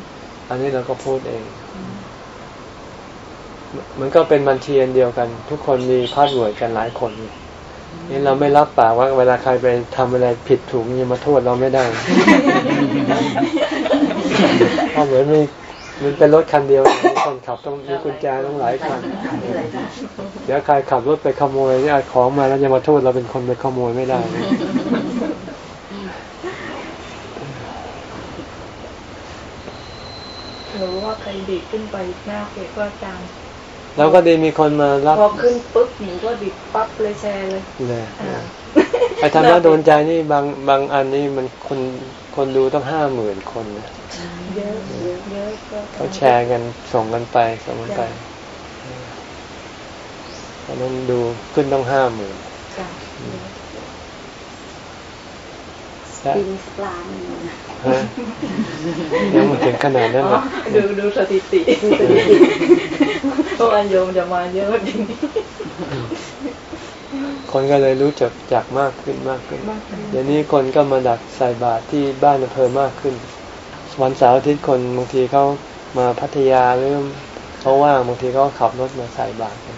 อันนี้เราก็พูดเองอืมมันก็เป็นบัญชีอันเดียวกัน ทุกคนมี password กันหลายคนนี่นี่เราไม่รับปากว่า เวลาใครไปทำอะไรผิดถูกนี่มาโทษเราไม่ได้เพราะเหมือนมี มันเป็นรถคันเดียวมีคนขับต้องมีกุญแจต้องหลายคัน เดี๋ยวใครขับรถไปขโมยเนี่ยของมาแล้วจะมาโทษเราเป็นคนไปขโมยไม่ได้นะหรือว่าใครดีดขึ้นไปหน้าเพจก็อาจารย์แล้วก็ดีมีคนมารับพอขึ้นปุ๊บหนูก็ดิดปั๊บเลยแชร์เลยเลยอ่าไอ้ทำแล้วโดนใจนี่บางบางอันนี่มันคนคนดูต้องห้าหมื่นคนนะเยอะ เยอะเยอะก็เขาแชร์กันส่งกันไปส่งกันไปเพราะนั้นดูขึ้นต้องห้าหมื่นจ้ะบินปลาหนึ่งฮะยังไม่ถึงขนาดนั้นหรอ๋ออกดูดูสถิติเพราะวันโยมจะมาเยอะจริงคนก็เลยรู้จักจักมากขึ้นมากขึ้นมากขึ้น เดี๋ยวนี้คนก็มาดักใส่บาตรที่บ้านอำเภอมากขึ้น วันเสาร์อาทิตย์คนบางทีเขามาพัทยาหรือเขาว่างบางทีเขาขับรถมาใส่บาตรกัน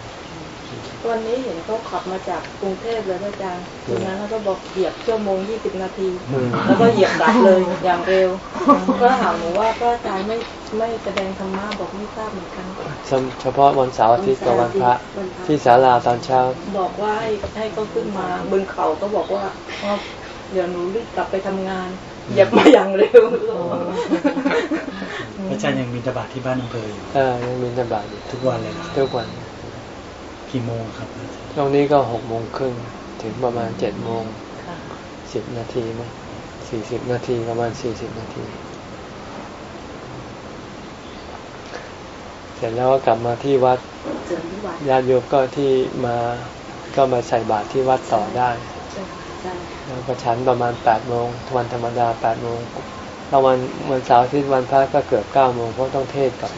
วันนี้เห็นเขาขับมาจากกรุงเทพเลยอาจารย์ดังนั้นเขาก็บอกเหยียบชั่วโมงยี่สิบนาทีอืมแล้วก็เหยียบกลับเลยอย่างเร็ว ก็ถามหนูว่าพระอาจารย์ไม่ไม่แสดงธรรมะบอกไม่ทราบเหมือนกันเฉพาะวันเสาร์อาทิตย์กับวันพระที่ศาลาตอนเช้า บอกว่าให้ให้เขาขึ้นมาบนเขาก็บอกว่าอ๋อเดี๋ยวหนูรีบกลับไปทำงาน เหยียบมาอย่างเร็วอาจารย์ยังมีตบาทที่บ้านอำเภออยู่เออยังมีนบาตอยู่ทุกวันเลยครับทุกวันกี่โมงครับอาจารย์ตรงนี้ก็หกโมงครึ่งถึงประมาณเจ็ดโมงสิบนาทีมั้งสี่สิบนาทีประมาณสี่สิบนาที เสร็จแล้วก็กลับมาที่วัดเสริมที่วัดญาติโยมก็ที่มาก็มาใส่บาตรที่วัดต่อได้ ใช่แล้วก็ฉันประมาณแปดโมงวันธรรมดาแปดโมงแล้ววันวันเสาร์อาที่วันพระก็เกือบเก้าโมงเพราะต้องเทศก่อน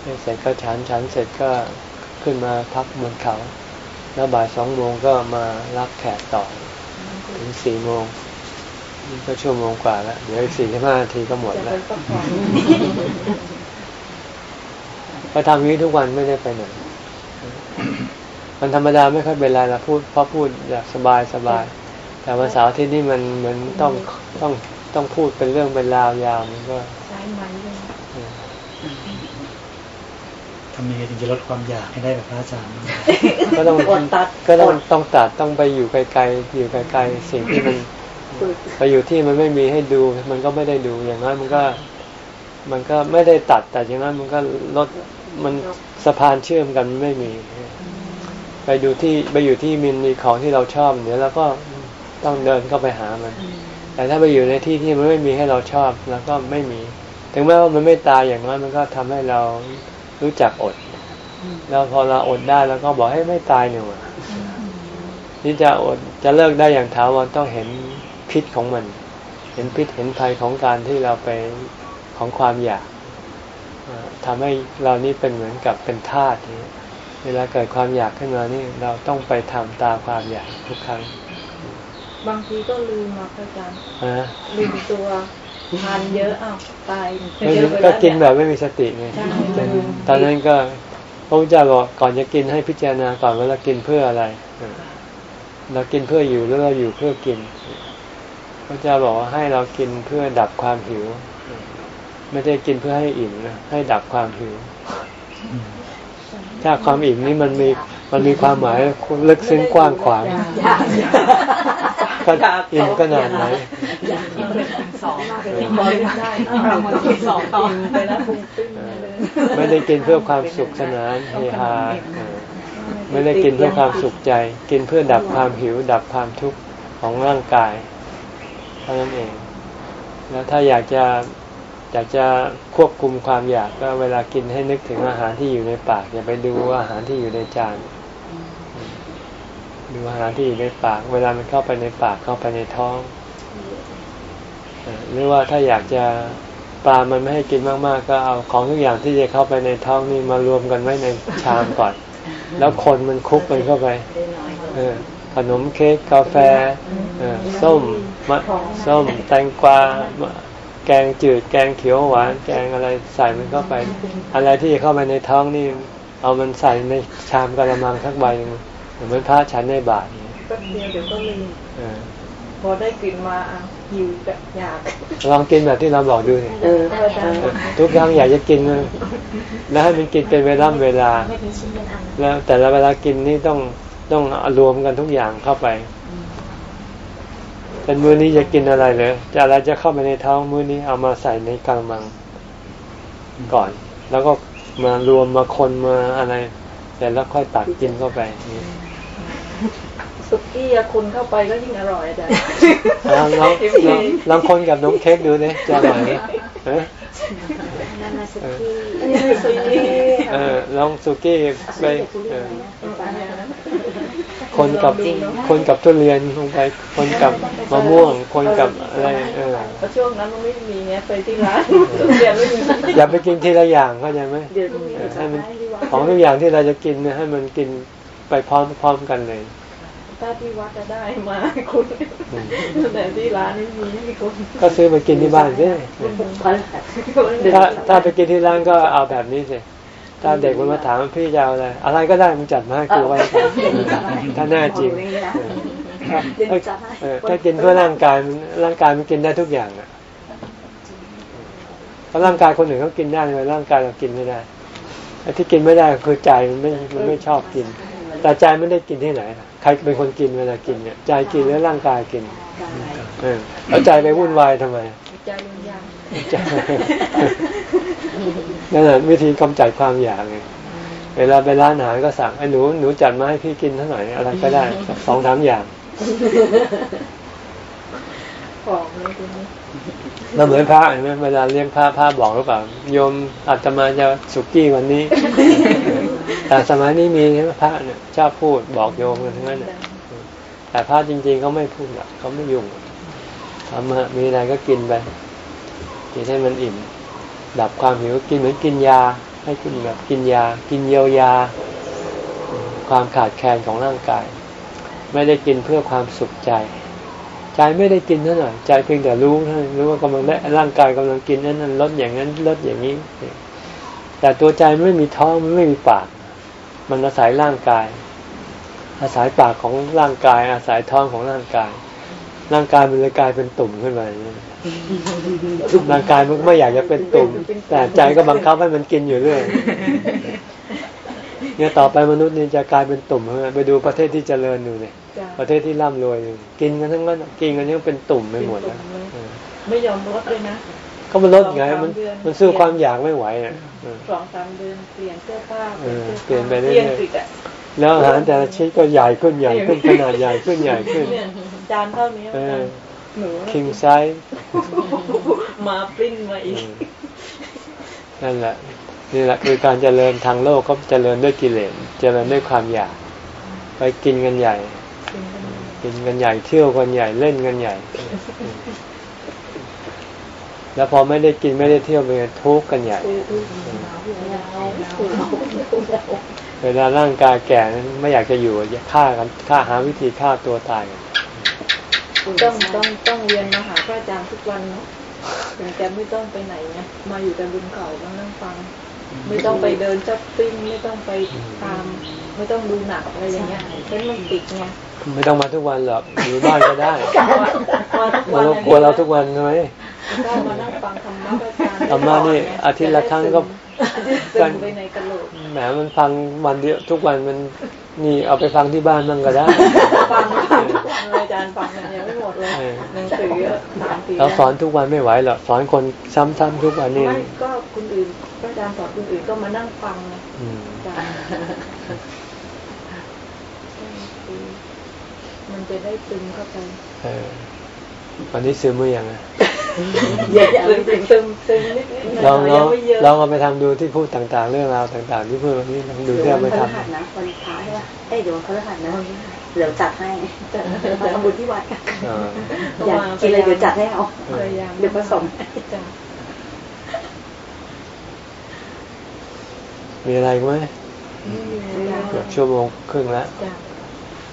เทศเสร็จก็ฉันฉันเสร็จก็ขึ้นมาพักบนเขา แล้วบ่ายสองโมงก็มารับแขกต่อ ถึงสี่โมงนี่ก็ชั่วโมงกว่าแล้วเดี๋ยวอีกสี่สิบห้านาทีก็หมดจะแล้ไปวพักผ่อนก็ทำอย่างนี้ทุกวันไม่ได้ไปไหน มันธรรมดาไม่ค่อยเป็นไรละพูดเพราะพูดแบบสบายสบาย แต่วันเสาร์อาที่นี่มันเหมือนต้องต้องต้องพูดเป็นเรื่องเป็นราวยาวมันก็ใช้ไม้เลยเออทำยังไงถึงจะลดความอยากให้ได้แบบพระอาจารย์ก็ต้องอดตัดก็ต้องต้องตัดต้องไปอยู่ไกลๆอยู่ไกลๆสิ่งที่มันฝึกไปอยู่ที่มันไม่มีให้ดู มันก็ไม่ได้ดูอย่างนั้นมันก็ มันก็ไม่ได้ตัดแต่อย่างนั้นมันก็ลดมันสะพานเชื่อมกันมันไม่มี ไปดูที่ไปอยู่ที่มันมีของที่เราชอบเดี๋ยวเราก็ต้องเดินเข้าไปหามัน แต่ถ้าไปอยู่ในที่ที่มันไม่มีให้เราชอบแล้วก็ไม่มี ถึงแม้ว่ามันไม่ตายอย่างน้อยมันก็ทำให้เรารู้จักอด แล้วพอเราอดได้แล้วก็บอกให้ไม่ตายหนูอะนี่จะอดจะเลิกได้อย่างถาวรต้องเห็นพิษของมัน เห็นพิษเห็นภัยของการที่เราไปของความอยากเอ่อทำให้เรานี่เป็นเหมือนกับเป็นทาสนี้ เวลาเกิดความอยากขึ้นมานี่เราต้องไปทำตามความอยากทุกครั้ง บางทีก็ลืมมาพระอาจารย์นะลืมตัวทานเยอะอ้าวตายไม่เยรู้อะไปก็แล้วกินแบเนี่ยบไม่มีสติไงใช่ลืมตอนนั้นก็พระพุทธเจ้าบอกก่อนจะกินให้พิจารณาก่อนว่าเรากินเพื่ออะไรเออเรากินเพื่ออยู่หรือเราอยู่เพื่อกินพระเจ้าบอกว่าให้เรากินเพื่อดับความหิว ไม่ได้กินเพื่อให้อิ่มนะให้ดับความหิว ถ้าความอิ่มนี้มันมีมันมีความหมายลึกซึ้งกว้างขวางก็อิ่มขนาดไหนสองบริได้เรามาที่สองต่อไปแล้วพุงปิ้งเลยไม่ได้กินเพื่อความสุขสนานเฮฮาเออไม่ได้กินเพื่อความสุขใจ กินเพื่อดับความหิว ดับความทุกข์ของร่างกายเท่านั้นเอง แล้วถ้าอยากจะ อยากจะควบคุมความอยากก็เวลากินให้นึกถึงอาหารที่อยู่ในปาก อย่าไปดูอาหารที่อยู่ในจานดูอาหารที่อยู่ในปาก เวลามันเข้าไปในปากเข้าไปในท้องหรือว่าถ้าอยากจะปลามันไม่ให้กินมากๆ ก็เอาของทุกอย่างที่จะเข้าไปในท้องนี่มารวมกันไว้ในชามก่อน แล้วคนมันคุกมันเข้าไปเออขนมเค้กกาแฟเออส้มมะส้มแตงกวามะ แกงจืด แกงเขียวหวาน แกงอะไรใส่มันเข้าไป อะไรที่เข้าไปในท้องนี่ เอามันใส่ในชามกระมังสักใบหนึ่งเหมือนพระฉันในบาทเนี่ยแป๊บเดียวเดี๋ยวก็ลืมเออพอได้กลิ่นมาอะหิวแบบอยากลองกินแบบที่เราบอกดูสิเอออาจารย์เออทุกครั้งอยากจะกินนะแล้วให้มันกินเป็นเวลาเวลา แล้วแต่ละเวลากินนี่ต้องต้องรวมกันทุกอย่างเข้าไป เป็นมื้อนี้จะกินอะไรเลยจะอะไรจะเข้าไปในท้องมื้อนี้เอามาใส่ในกระมังก่อน แล้วก็มารวมมาคนมาอะไรแต่แล้วค่อยตักกินเข้าไปนี่สุกี้อะคนเข้าไปก็ยิ่งอร่อยอาจารย์ลองลองลองลองคนกับน้องเค้กดูเนี่ยจะอร่อยไหมเออนานาสเออกี้อันนี้คือสุกี้เออลองสุกี้ไป คนกับคนกับทุเรียนลงไป คนกับมะม่วง คนกับอะไรเออเพราะช่วงนั้นมันไม่มีเนี้ยไปที่ร้านทุเรียนไม่มีอย่าไปกินทีละอย่างเข้าใจไหมเดี๋ยวมีเออให้มันของทุกอย่างที่เราจะกินเนี่ยให้มันกินไปพร้อมพร้อมกันเลยถ้าที่วัดจะได้มาคุณแต่ที่ร้านไม่มีไม่มีคนก็ซื้อมากินที่บ้านสิถ้าถ้าไปกินที่ร้านก็เอาแบบนี้สิ ถ้าเด็กมันมาถามว่าพี่จะเอาอะไร อะไรก็ได้มึงจัดมาให้กูไว้ก่อนถ้าแน่จริงเออเออถ้ากินเพื่อร่างกายมันร่างกายมันกินได้ทุกอย่างอะเพราะร่างกายคนอื่นเขากินได้เลยร่างกายเรากินไม่ได้ไอ้ที่กินไม่ได้คือใจมันไม่มันไม่ชอบกิน แต่ใจไม่ได้กินที่ไหนล่ะใครเป็นคนกินเวลากินเนี่ยใจกินหรือร่างกายกินเออแล้วใจไปวุ่นวายทำไมใจลุงยังใจ นั่นแหละวิธีกำจัดความอยากไงเวลาไปร้านอาหารก็สั่งไอ้หนูหนูจัดมาให้พี่กินเท่าไหร่อะไรก็ได้สักสองสามอย่างของเลยคุณนี้เราเหมือนพระเห็นไหมเวลาเลี้ยงพระพระบอกหรือเปล่าโยมอาตมาจะสุกี้วันนี้ แต่สมัยนี้มีใช่ไหมพระเนี่ยชอบพูดบอกโยมกันทั้งนั้นน่ะแต่พระจริงๆเขาไม่พูดหรอกเขาไม่ยุ่งทำมามีอะไรก็กินไป กินให้มันอิ่ม ดับความหิวกินเหมือนกินยา ให้กินแบบกินยา กินเยียวยา ความขาดแคลนของร่างกาย ไม่ได้กินเพื่อความสุขใจ ใจไม่ได้กินเท่าไหร่ใจเพียงแต่รู้เท่านั้นรู้ว่ากำลังได้ร่างกายกำลังกินนั้นนั้นลดอย่างนั้นลดอย่างนี้ แต่ตัวใจไม่มีท้องมันไม่มีปาก มันอาศัยร่างกาย อาศัยปากของร่างกาย อาศัยท้องของร่างกาย ร่างกายมันเลยกลายเป็นตุ่มขึ้นมาอย่างนี้ ร่างกายมันก็ไม่อยากจะเป็นตุ่มแต่ใจก็บังคับให้มันกินอยู่เรื่อยเนี่ยต่อไปมนุษย์นี่จะกลายเป็นตุ่มไปดูประเทศที่เจริญดูเนี่ยจ้ะประเทศที่ร่ำรวยอยู่กินกันทั้งนั้นกินกันยังเป็นตุ่มไปหมดแล้วเออไม่ยอมลดเลยนะก็มันลดไงมันมันสู้ความอยากไม่ไหวอะเออสองสามเดือนเปลี่ยนเสื้อผ้าเออเปลี่ยนไปเรื่อยๆเปลี่ยนกฤษอะแล้วอาหารแต่ละชนิดก็ใหญ่ขึ้นใหญ่ขึ้นขนาดใหญ่ขึ้นใหญ่ขึ้นเนี่ยจานเท่านี้เออหนู king size มาปริ้นมาอีก นั่นแหละ นี่แหละคือการเจริญทางโลกก็เจริญด้วยกิเลสเจริญด้วยความอยาก ไปกินกันใหญ่ กินกันใหญ่เที่ยวกันใหญ่เล่นกันใหญ่ แล้วพอไม่ได้กินไม่ได้เที่ยวไปทุกข์กันใหญ่ เวลาร่างกายแก่นั้นไม่อยากจะอยู่อยากฆ่ากันฆ่าหาวิธีฆ่าตัวตายกัน ต้องต้องต้องเรียนมาหาพระอาจารย์ทุกวันเนาะถึงจะไม่ต้องไปไหนนะมาอยู่แต่บนเขามานั่งฟัง ไม่ต้องไปเดินช้อปปิ้งไม่ต้องไปตาม ไม่ต้องดูหนังอะไรอย่างเงี้ยเพราะมันติดไงไม่ต้องมาทุกวันหรอกอยู่บ้านก็ได้มาทุกเราวันก็กลัวเราทุกวันใช่ไหมก็มานั่งฟังธรรมะอาจารย์ธรรมะนี่อาทิตย์ละครั้งก็ซึมไปในกระโหลกแหมมันฟังวันเดียวทุกวันมัน นี่เอาไปฟังที่บ้านมั่งก็ได้ ฟังฟังทุกวันเลยอาจารย์ฟังกันยังไม่หมดเลยเออหนังสือสามปีเราสอนทุกวันไม่ไหวหรอกสอนคนซ้ำๆทุกวันนี่ไม่ก็คนอื่นก็อาจารย์สอนคนอื่นก็มานั่งฟังนะอืมอาจารย์มันจะได้ซึมเข้าไปเออ วันนี้ซื้อมือยังไงอย่าอย่าซึมซึมซึมนิดนิดหลน่อองยลยัองงไม่เยอะลองเอาไปทำดูที่พูดต่างๆ เรื่องราวต่างๆ ที่พูดวันนี้ลองดูที่เอาไปทวันพฤหัสนะวันพระใช่ป่ะเอ้ยเดี๋ยววันพฤหัสนะเดี๋ยวจัดให้มาทำบุญที่วัดกันำอ่าอยากกินอะไรเดี๋ยวจัดให้เอาพยายามเดี๋ยวผสมจ้ะมีอะไรไหมไม่มีอาจารย์เกือบชั่วโมงครึ่งแล้วจ้ะ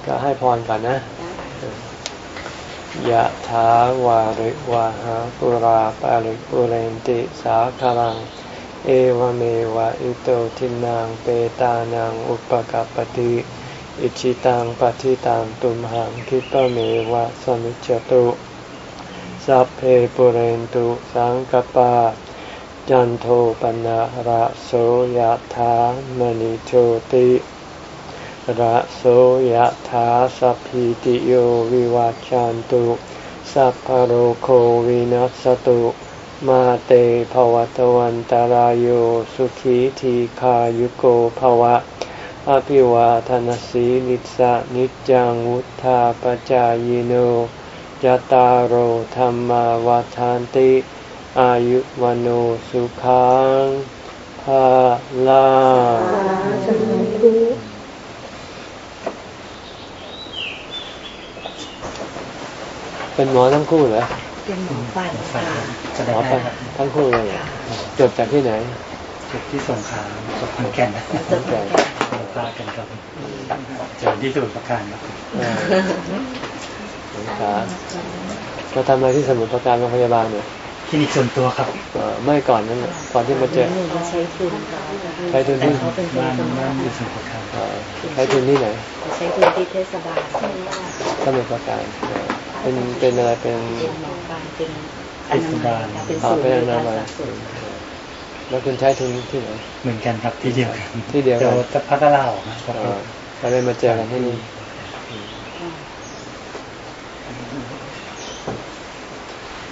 ก็ให้พรก่อนนะ ยะถาวาริวาหาปุราปาริปุเรนติสาคารัง เอวเมวะอิโตทินังเปตานังอุปกัปปติอิชิตังปฏิตังตุมหังคิปะเมวะสมิจจตุสัพเพปุเรนตุสังกปา จันโทปนะระโสยะถามณิโชติ ระโสยถาสัพพิติโยวิวัจจันตุ สัพพโรโควินัสตุ มาเตภวัตวันตารโยสุขีทีขายุโกภวะ อภิวาทนสีลิสะนิจังวุธาปจายโนยตาโอธรรมาวาทานติ อายุวโนสุขังภาลา เป็นหมอทั้งคู่เหรอเป็นหมอฟันฝาค่ะกจะหมได้อให้ฟันครับทั้งคู่เลยเหรอจบจากที่ไหนจุดที่สงขลาสขอนแก่นนะตั้งแต่เราพากันครับเจอที่สมุทรปราการครับเอ่อสงขลามาทำอะไรที่สมุทรปราการโรงพยาบาลเนี่ยคลินิกส่วนตัวครับเอ่อไม่ก่อนนั้นน่ะก่อนที่มาเจอหนูมาใช้ทุนเขาใช้ทุนที่แต่เขาเป็นคนบ้านสมุทรบ้านอปยู่ราสมุทรปราการเอ่อใช้ทุนที่ไหนใช้ทุนที่เทศบาลสมุทรปราการ เอ่อเป็นเป็นอะไรเป็นเป็นหมอฟันเป็นอนามัยค่ะเป็นอ่าศูนย์เป็นบอรินาการมัยสาธารณสุขแล้วคุณใช้ทุนที่ไหนเหมือนกันครับที่เดียวกันที่เดียวกันเดี๋ยวจะพัฒนาออกนะครับเอ่อก็เลยมาเจอกันที่นี่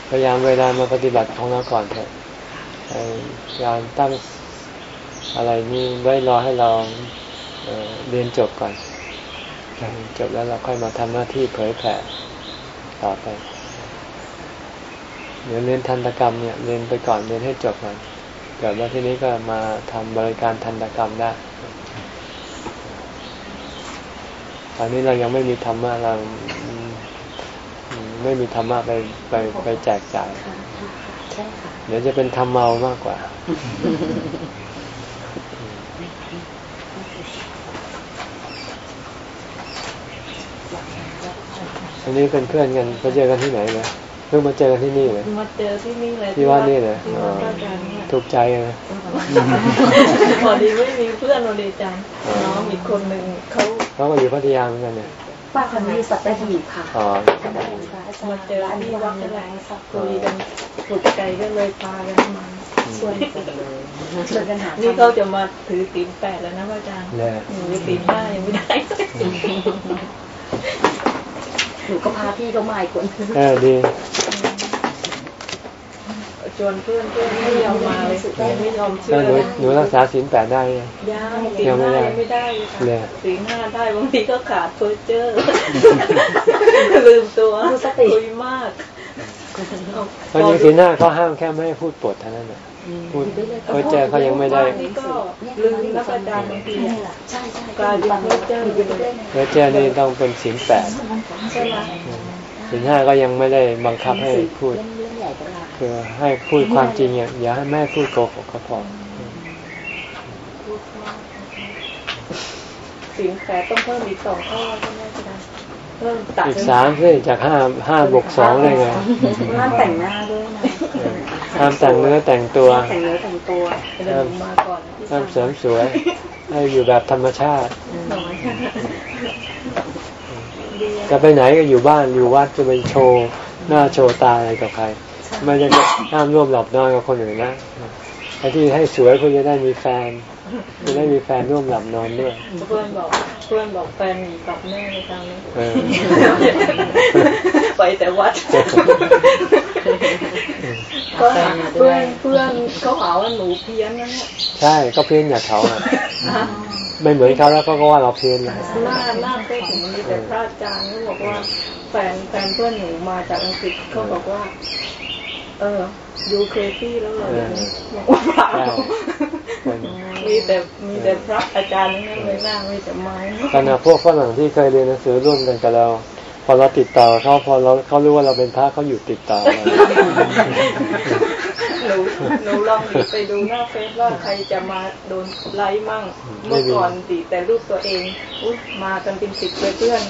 พยายามเวลามาปฏิบัติของเราก่อนเถอะพยายามตั้งอะไรนี่ไว้รอให้เราเอ่อเรียนจบก่อนครับจบแล้วเราค่อยมาทำหน้าที่เผยแผ่ ต่อไปเดี๋ยวเรียนทันตกรรมเนี่ยเรียนไปก่อนเรียนให้จบก่อนเกิดว่าที่นี้ก็มาทำบริการทันตกรรมได้ ตอนนี้เรายังไม่มีธรรมะเราไม่มีธรรมะไปไปไปแจกจ่ายเดี๋ยวจะเป็นธรรมเมามากกว่า อันนี้เป็นเพื่อนกันไปเจอกันที่ไหนเลยเพิ่งมาเจอกันที่นี่เลยมาเจอที่นี่เลยที่ว่านี่เลยที่อ๋อวัดพระอาจารย์เนี่ยถูกใจนะพอดีไม่มีเพื่อนวันดีจังน้องอีกคนหนึ่งเขาเขาก็อยู่พัทยาเหมือนกันเนี่ยป้าคนนี้สัตหีบค่ะอ๋อมาเจอที่วัดอะไรคุยกันถูกใจก็เลยพากันมาชวนกันเลยชวนกันหานี่เขาจะมาถือตีนแปดแล้วนะพระอาจารย์เนี่ยหนูตีนห้ายังไม่ได้ หนูก็พาพี่เขามาอีกคนเออดีชวนเพื่อนเพื่อนไม่ยอมมาเลยยังไม่ยอมเชื่แล้อวหนูนะหนูรักษาศีลแปดได้ยังยังตีนห้ายังไม่ได้เลยเลยค่ะตีนห้าได้บางทีก็ขาดเพ้อเจ้อลืมตัวคุยมากเพราะยังศีลหน้าเขาห้ามแค่ไม่ให้พูดปดเท่านั้นน่ะ พูดเพ้อเจอเขายังไม่ได้นี่ก็ลืมนักอาจารย์บางทีใช่ใช่กลายเป็นเพ้อเจ้อเลยเพ้อเจอนี่ต้องเป็นศีลแปดใช่ไหมศีลห้าก็ยังไม่ได้บังคับให้พูด คือให้พูดความจริงอย่าให้แม่พูดโกหกก็พอสิงแปดต้องเพิ่มอีกสองข้อใช่ไหมจารย์เพิ่มตัด อีกสามสิจากห้าห้าบวกสองเลยไงห้ามแต่งหน้าด้วยนะห้ามแต่งเนื้อแต่งตัวแต่งเนื้อแต่งตัวเดินมาก่อนที่ห้ามเสริมสวยให้อยู่แบบธรรมชาติน้อยดีอะจะไปไหนก็อยู่บ้านอยู่วัดจะไปโชว์หน้าโชว์ตาอะไรกับใคร ไม่ได้ห้ามร่วมหลับนอนกับคนอื่นนะไอ้ที่ให้สวยเพื่อจะได้มีแฟน จะได้มีแฟนร่วมหลับนอนด้วย เพื่อนบอกเพื่อนบอกแฟนหนีกลับแม่ในครั้งนี้เออไปแต่วัดก็หาเพื่อนเพื่อนเขาหาว่าหนูเพี้ยนนะเนี่ยใช่ก็เพี้ยนอย่างเขาอะไม่เหมือนเขาแล้วเขาก็ว่าเราเพี้ยนนะหน้าหน้าเฟซหนูมีแต่พระอาจารย์เขาบอกว่าแฟนแฟนเพื่อนหนูมาจากอังกฤษเขาบอกว่า เออยูเครซี่แล้วเหรออย่างนี้บอกว่าเปล่าใช่ มีแต่มีแต่พระอาจารย์ทั้งนั้นเลยหน้ามีแต่ไม้ขณะพวกฝรั่งที่เคยเรียนหนังสือร่วมกันกับเราพอเราติดต่อเขาพอเราเขารู้ว่าเราเป็นพระเขาหยุดติดต่อเราหนูหนูลองดิไปดูหน้าเฟซว่าใครจะมาโดนไลค์มั่ง เมื่อก่อนดิแต่รูปตัวเองอุ๊ยมากันเป็นสิบเลยเพื่อน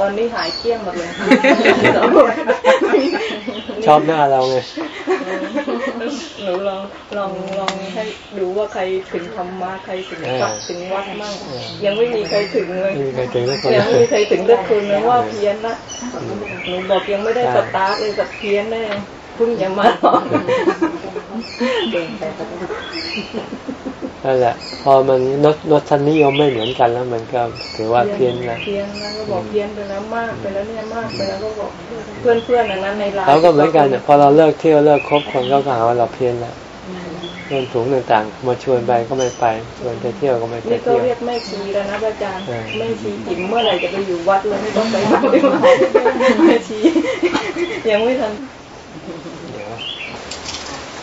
ตอนนี้หายเกลี้ยงหมดเลยชอบหน้าเราไงหนูลองลองลองให้ดูว่าใครถึงธรรมะใครถึงวัดถึงวัดมั่งยังไม่มีใครถึงเลยไม่มีใครถึงสักคนยังไม่มีใครถึงเลือกคุณเลยว่าเพี้ยนนะหนูบอกยังไม่ได้สตาร์ทเลยกับเพี้ยนเลยเพิ่งจะมาหรอก นั่นแหละ พอมันลดลดทันนิยมไม่เหมือนกันแล้ว มันก็ถือว่าเพี้ยนแล้วเพี้ยนนะก็บอกเพี้ยนไปแล้วมากไปแล้วเนี่ยมากไปแล้วก็บอกเพื่อนเพื่อนๆอันนั้นในไลน์เขาก็เหมือนกันเนี่ยพอเราเลิกเที่ยวเลิกคบคนเขาก็หาว่าเราเพี้ยนแล้วเพื่อนฝูงต่างๆ มาชวนไปก็ไม่ไปชวนไปเที่ยวก็ไม่ไปนี่ก็เที่ยวเรียกแม่ชีแล้วนะอาจารย์เออแม่ชีจิ๋มเมื่อไหร่จะไปอยู่วัดเลยไม่ต้องไปวัดดีกว่าแม่ชียังไม่ทัน